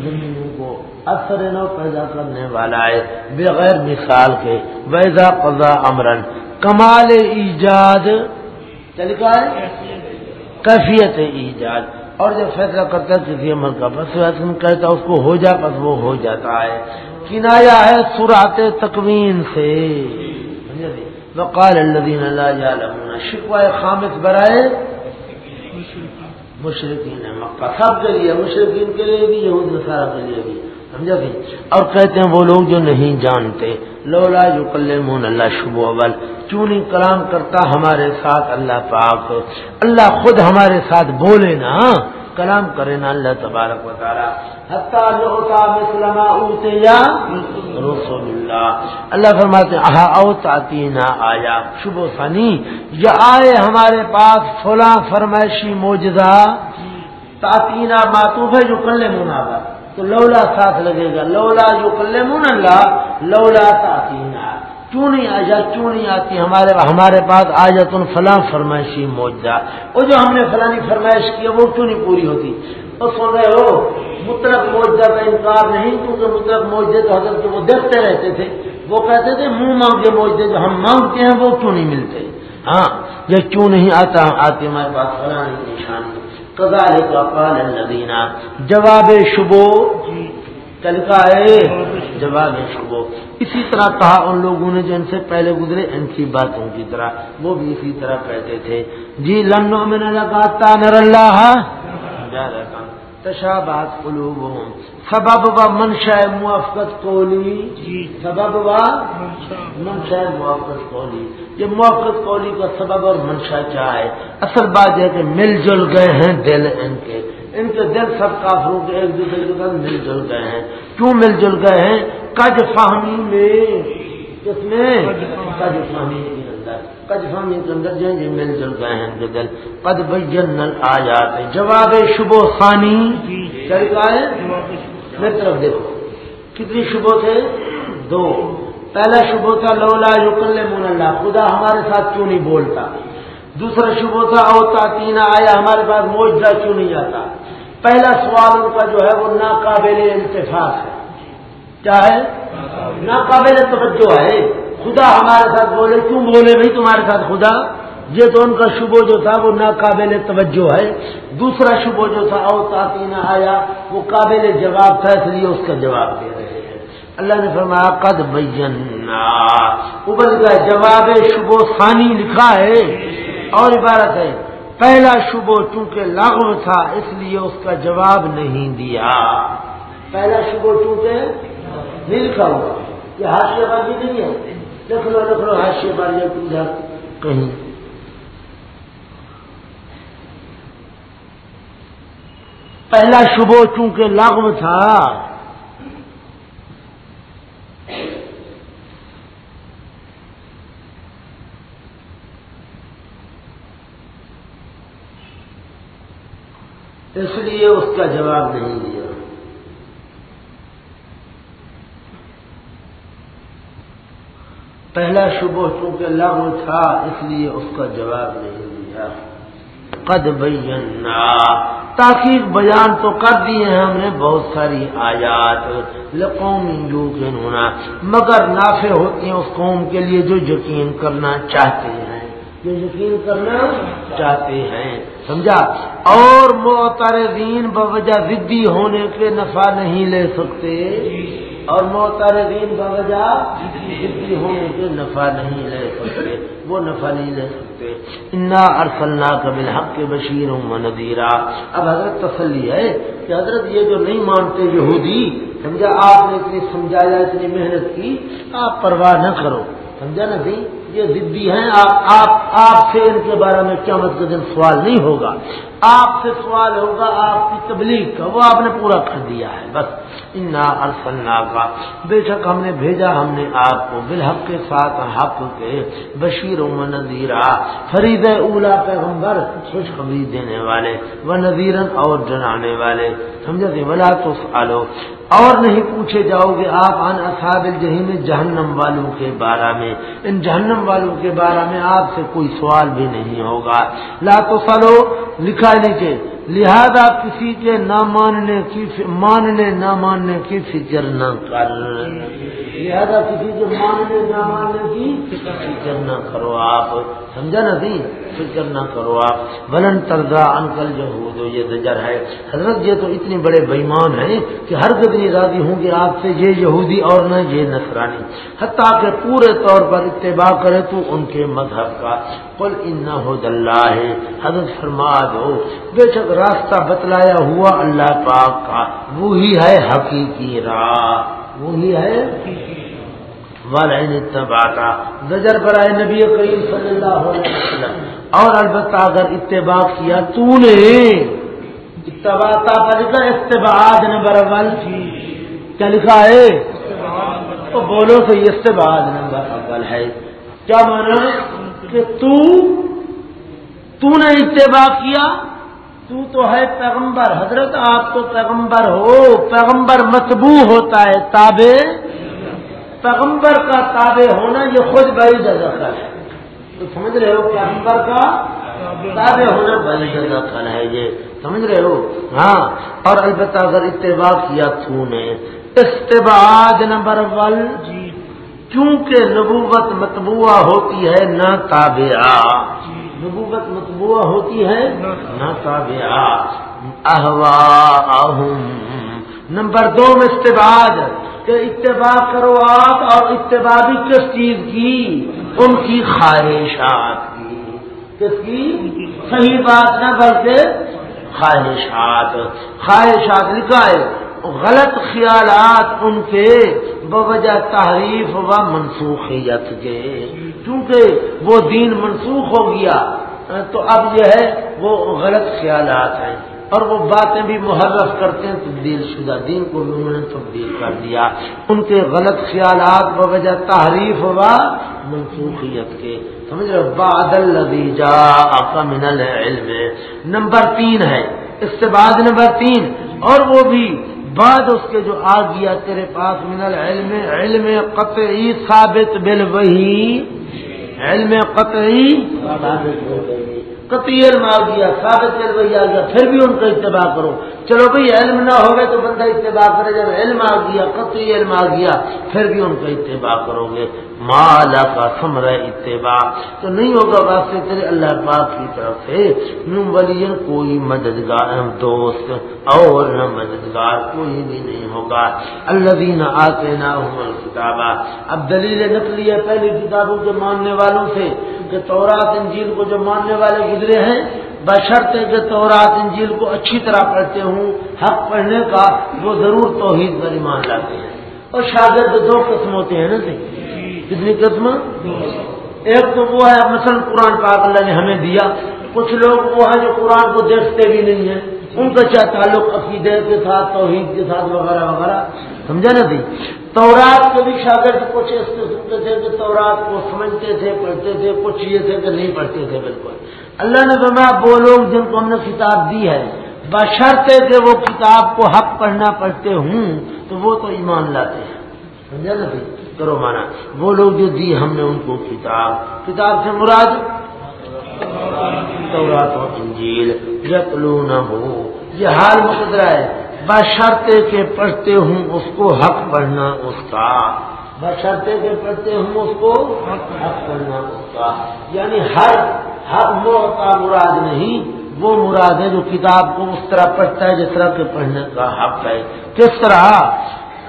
زمینوں کو اکثر نو پیدا کرنے والا ہے، بغیر مثال کے۔ ویزا قضا امرن کمال ایجاد چل ہے؟ کیفیت ایجاد۔ اور جب فیصلہ کرتا ہے کسی عمل کا، بس ویسے کہتا، اس کو ہو جا، بس وہ ہو جاتا ہے۔ کنایا ہے سرات تکوین سے۔ جی؟ وقال الذين لا يعلمون شکوہ خامس برائے مشرقین مکہ۔ سب کے لیے مشرقین کے لیے بھی، یہود نصارہ کے لیے بھی۔ سمجھا بھی اور کہتے ہیں وہ لوگ جو نہیں جانتے۔ لولا جو کل مون اللہ شب اول۔ کیوں نہیں کلام کرتا ہمارے ساتھ اللہ پاک؟ اللہ خود ہمارے ساتھ بولے نا۔ کلام کرے نا اللہ تبارک بتا رسول اللہ اللہ فرماتے اوتاتی نہ آیا شب و ثانی۔ یا آئے ہمارے پاس فلاں فرمائشی موجدہ تاطینہ ماتوف ہے جو کل منابر تو لولا ساتھ لگے گا، لولا جو کل من اللہ لولا تاطینہ کیوں نہیں آ جا کیوں نہیں آتی؟ ہمارے ہمارے پاس آ جا تم فلاں فرمائشی موجہ۔ وہ جو ہم نے فلانی فرمائش کی وہ کیوں نہیں پوری ہوتی؟ وہ سن رہے ہو مطلب موجہ کا انکار نہیں، کیونکہ مطلب موجے تو حضرت وہ دیکھتے رہتے تھے۔ وہ کہتے تھے، منہ مانگے موجے جو ہم مانگتے ہیں، وہ کیوں نہیں ملتے؟ ہاں یہ کیوں نہیں آتا؟ آتے ہمارے پاس فلانی نشان کزال جواب شبو. جی، طریقہ ہے. جواب شبو. اسی طرح کہا ان لوگوں نے جو ان سے پہلے گزرے، ان کی باتوں کی طرح. وہ بھی اسی طرح کہتے تھے. جی لمنو میں نے لگاتا نر اللہ تشابات قلوب سبب و منشا موافقت کولی جی۔ سبب و منشا موافقت کولی یہ موافقت کولی کا سبب اور منشا کیا ہے؟ اصل بات یہ کہ مل جل گئے ہیں دل ان کے۔ ان کے دل سب کافروں کے ایک دوسرے کے ساتھ مل جل گئے ہیں۔ کیوں مل جل گئے ہیں؟ کج فہمی میں۔ کس میں؟ کج فہمی۔ کے اندر کج اندر جو ہے مل جل گئے ہیں بین آ جاتے جواب شبو خانی طریقہ ہے؟ میری طرف دیکھو۔ کتنی شبو تھے؟ دو۔ پہلا شبو تھا، لولا یوکل من اللہ۔ خدا ہمارے ساتھ کیوں نہیں بولتا؟ دوسرا شبو تھا اوتا تینا آیا، ہمارے پاس موجودہ کیوں نہیں آتا؟ پہلا سوال ان کا جو ہے، وہ ناقابل انتفاق ہے۔ کیا ہے؟ ناقابل توجہ ہے۔ خدا ہمارے ساتھ بولے، کیوں بولے بھائی تمہارے ساتھ خدا؟ یہ تو ان کا شبو جو تھا وہ ناقابل توجہ ہے۔ دوسرا شبو جو تھا، او تاطینہ آیا، وہ قابل جواب تھا، اس لیے اس کا جواب دے رہے ہیں۔ اللہ نے فرمایا، قد بینا۔ اوپر کا جواب شبو ثانی لکھا ہے۔ اور عبارت ہے، پہلا شبو چونکہ لاغو تھا، اس لیے اس کا جواب نہیں دیا۔ پہلا شبو چونکہ نہیں لکھا ہوا، یہ ہاشیہ بازی نہیں ہے۔ لکھنؤ لکھنؤ ہاشی سے یہ پوجا کہیں پہلا صبح چونکہ لغو تھا اس لیے اس کا جواب نہیں۔ پہلا شبہ چونکہ لغو تھا، اس لیے اس کا جواب نہیں دیا قد بینا تاکہ بیان تو کر دیے ہیں ہم نے بہت ساری آیات۔ لقوم جو کے ہونا مگر نافع ہوتی ہیں اس قوم کے لیے جو یقین کرنا چاہتے ہیں۔ جو یقین کرنا چاہتے ہیں۔ سمجھا؟ اور معترضین بوجہ ضدی ہونے کے نفع نہیں لے سکتے۔ اور معترضین بوجہ ضدی ہوں کے نفع نہیں لے سکتے، وہ نفع نہیں لے سکتے۔ انا ارسلنا کبل حق کے بشیر ہوں ندیرا اب حضرت تسلی ہے کہ حضرت یہ جو نہیں مانتے یہودی، سمجھا آپ نے اتنی سمجھایا، اتنی محنت کی، آپ پرواہ نہ کرو۔ سمجھا نا سی یہ ضدی ہیں، آپ آپ آپ سے ان کے بارے میں قیامت کے دن سوال نہیں ہوگا۔ آپ سے سوال ہوگا، آپ کی تبلیغ کا، وہ آپ نے پورا کر دیا ہے۔ بس، انا ارسلنا کا بے شک ہم نے بھیجا، ہم نے آپ کو بالحق کے ساتھ، حق کے بشیر و نذیرہ، فرید اولا پیغمبر خوشخبری دینے والے وہ نذیرن اور ڈرانے والے۔ سمجھا تھے بلا تو سالو اور نہیں پوچھے جاؤ گے آپ ان اصحاب الجحیم جہنم والوں کے بارے میں۔ ان جہنم والوں کے بارے میں آپ سے کوئی سوال بھی نہیں ہوگا۔ لا تو سلو لکھا نیچے۔ لہذا کسی کے نہ ماننے کی ماننے، نہ ماننے کی فکر نہ کر۔ لہذا کسی کے ماننے، نہ ماننے کی فکر نہ کرو آپ۔ سمجھا نا سی فکر نہ کرو آپ۔ ولن تردا انکل جو ہو جو یہ زجر ہے۔ حضرت، یہ تو اتنے بڑے بےمان ہیں کہ ہر قدری راضی ہوں گے آپ سے یہ یہودی اور نہ یہ نسرانی حتیٰ کہ پورے طور پر اتباع کرے تو ان کے مذہب کا۔ قل ان اللہ ہے۔ حضرت، فرما دو۔ بے شک راستہ بتلایا ہوا اللہ پاک کا۔ وہی ہے حقیقی راہ۔ وہی ہے۔ والن اتباتا نظر برائے نبی کریم صلی اللہ علیہ وسلم۔ اور البتہ اگر اتباع کیا تو نے۔ اتباتا پر لکھا استباد نمبر اول۔ کیا لکھا ہے؟ تو بولو تو یہ استباد نمبر اول ہے۔ کیا مانا؟ کہ تو تو نے اتباع کیا۔ تو تو ہے پیغمبر حضرت آپ تو پیغمبر ہو پیغمبر متبو ہوتا ہے تابے پیغمبر کا تابع ہونا یہ خود بڑی دخل ہے۔ تو سمجھ رہے ہو پیغمبر کا تابع ہونا بڑی دخل ہے یہ۔ سمجھ رہے ہو؟ ہاں۔ اور البتہ اگر اتباع کیا تو نے استباد نمبر ون۔ جی۔ کیونکہ نبوت متبوع ہوتی ہے نہ تابعہ۔ نبوت متبوع ہوتی ہے، نہ تابعہ احوا نمبر دو میں استباد کہ اتباع کرو آپ اور اتباع بھی کس چیز کی؟ ان کی خواہشات کی۔ کس کی؟ صحیح بات نہ، بلکہ خواہشات۔ خواہشات لکھا ہے، غلط خیالات ان کے بوجہ تعریف و منسوخیت کے کیونکہ وہ دین منسوخ ہو گیا، تو اب یہ ہے وہ غلط خیالات ہیں اور وہ باتیں بھی محرف کرتے ہیں، تبدیل شدہ دین کو بھی انہوں نے تبدیل کر دیا۔ ان کے غلط خیالات بوجہ تحریف ہوا منسوخیت کے۔ سمجھ رہے بادل جا من العلم۔ نمبر تین ہے، اس سے بعد نمبر تین۔ اور وہ بھی بعد اس کے جو آ گیا تیرے پاس من العلم علم قطعی ثابت بل وہی علم قطعی قطعی علم آ گیا ثابت علم آ گیا پھر بھی ان کا اتباع کرو۔ چلو بھائی علم نہ ہوگا تو بندہ اتباع کرے، جب علم آ گیا، قطعی علم آ گیا، پھر بھی ان کا اتباع کرو گے۔ مالا کا سمر اتباع۔ تو نہیں ہوگا واسطے تیرے اللہ پاک کی طرف سے۔ نم ولی کوئی مددگار، دوست اور نہ مددگار کوئی بھی نہیں ہوگا۔ اللہ دین آتے نہ کتابہ اب دلیل نکلی ہے پہلی کتابوں کے ماننے والوں سے کہ تورات، انجیل کو جو ماننے والے گزرے ہیں بشرط کے تورات، انجیل کو اچھی طرح پڑھتے ہوں، حق پڑھنے کا وہ ضرور توحید پر ایمان لاتے ہیں۔ اور شاگرد دو قسم ہوتے ہیں نا جی؟ کتنی قسم؟ ایک تو وہ ہے، مثلا قرآن پاک اللہ نے ہمیں دیا۔ کچھ لوگ وہ ہیں جو قرآن کو دیکھتے بھی نہیں ہیں۔ ان کا کیا تعلق عقیدے کے ساتھ، توحید کے ساتھ وغیرہ وغیرہ؟ سمجھا نا تھی تورات کے بھی شاگرد کچھ اس قسم کے تھے کہ تورات کو سمجھتے تھے، پڑھتے تھے، کچھ یہ تھے کہ نہیں پڑھتے تھے بالکل۔ اللہ نے فرمایا، وہ لوگ جن کو ہم نے کتاب دی ہے بشرتے کہ وہ کتاب کو حق پڑھنا پڑھتے ہوں، تو وہ تو ایمان لاتے ہیں۔ سمجھا نا کرو مانا۔ وہ لوگ جو دی ہم نے ان کو کتاب کتاب سے مراد انجیل یتلو ہو یہ حال مقدرہ ہے۔ بشرتے کے پڑھتے ہوں اس کو حق پڑھنا اس کا۔ بشرتے کے پڑھتے ہوں اس کو حق پڑھنا اس کا۔ یعنی ہر حق موقع مراد نہیں، وہ مراد ہے جو کتاب کو اس طرح پڑھتا ہے، جس طرح کے پڑھنے کا حق ہے۔ کس طرح؟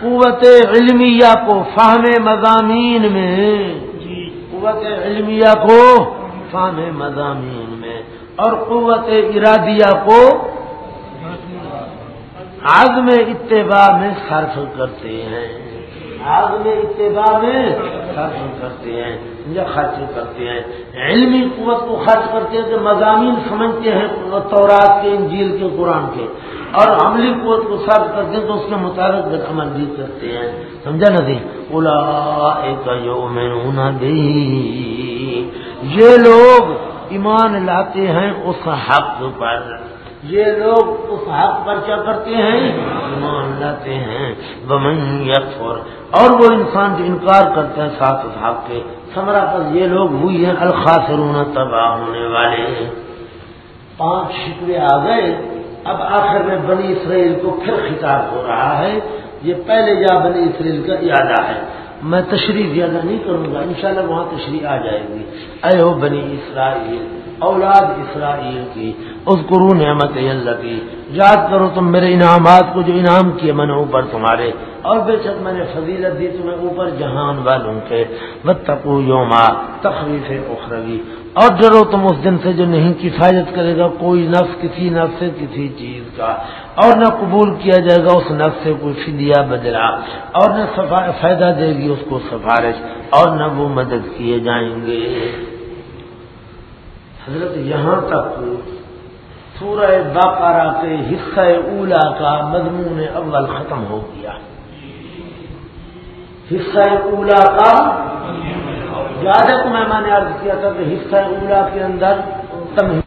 قوت علمیہ کو فہم مضامین میں۔ جی قوت علمیہ کو فہم مضامین میں اور قوت ارادیہ کو عزم اتباع میں صرف کرتے ہیں۔ عزم اتباع میں صرف کرتے ہیں۔ یا خرچ کرتے ہیں۔ علمی قوت کو خرچ کرتے ہیں کہ مضامین سمجھتے ہیں تورات کے، انجیل کے، قرآن کے۔ اور عملی قوت کو صرف کرتے ہیں تو اس کے مطابق عمل بھی کرتے ہیں۔ سمجھا نا دی اولا ایک یہ لوگ ایمان لاتے ہیں اس حق پر۔ یہ لوگ اس حق پر کیا کرتے ہیں؟ ایمان لاتے ہیں۔ بمن یکفر۔ اور وہ انسان جو انکار کرتے ہیں ساتھ اس حق کے۔ سمرا پر یہ لوگ ہوئی ہیں الخاسرون تباہ ہونے والے۔ پانچ شکوے آ گئے۔ اب آخر میں بنی اسرائیل کو پھر خطاب ہو رہا ہے۔ یہ پہلے جا بنی اسرائیل کا ارادہ ہے۔ میں تشریح زیادہ نہیں کروں گا، انشاءاللہ وہاں تشریح آ جائے گی۔ اے ہو بنی اسرائیل اولاد اسرائیل کی اس گرو نعمت اللہ کی۔ یاد کرو تم میرے انعامات کو جو انعام کیے میں نے اوپر تمہارے۔ اور بے شک میں نے فضیلت دی تمہیں اوپر جہان والوں کے۔ بتکو یوما تخریف اخروی۔ اور ڈرو تم اس دن سے جو نہیں کفایت کرے گا، کوئی نفس، کسی نفس سے کسی چیز کا۔ اور نہ قبول کیا جائے گا، اس نفس سے کوئی فدیا بدلا اور نہ فائدہ دے گی اس کو سفارش۔ اور نہ وہ مدد کیے جائیں گے۔ حضرت یہاں تک سورہ باقارہ کے حصہ اولا کا مضمون اول ختم ہو گیا۔ حصہ اولا کا زیادہ تو میں نے عرض کیا تھا کہ حصہ اولا کے اندر تم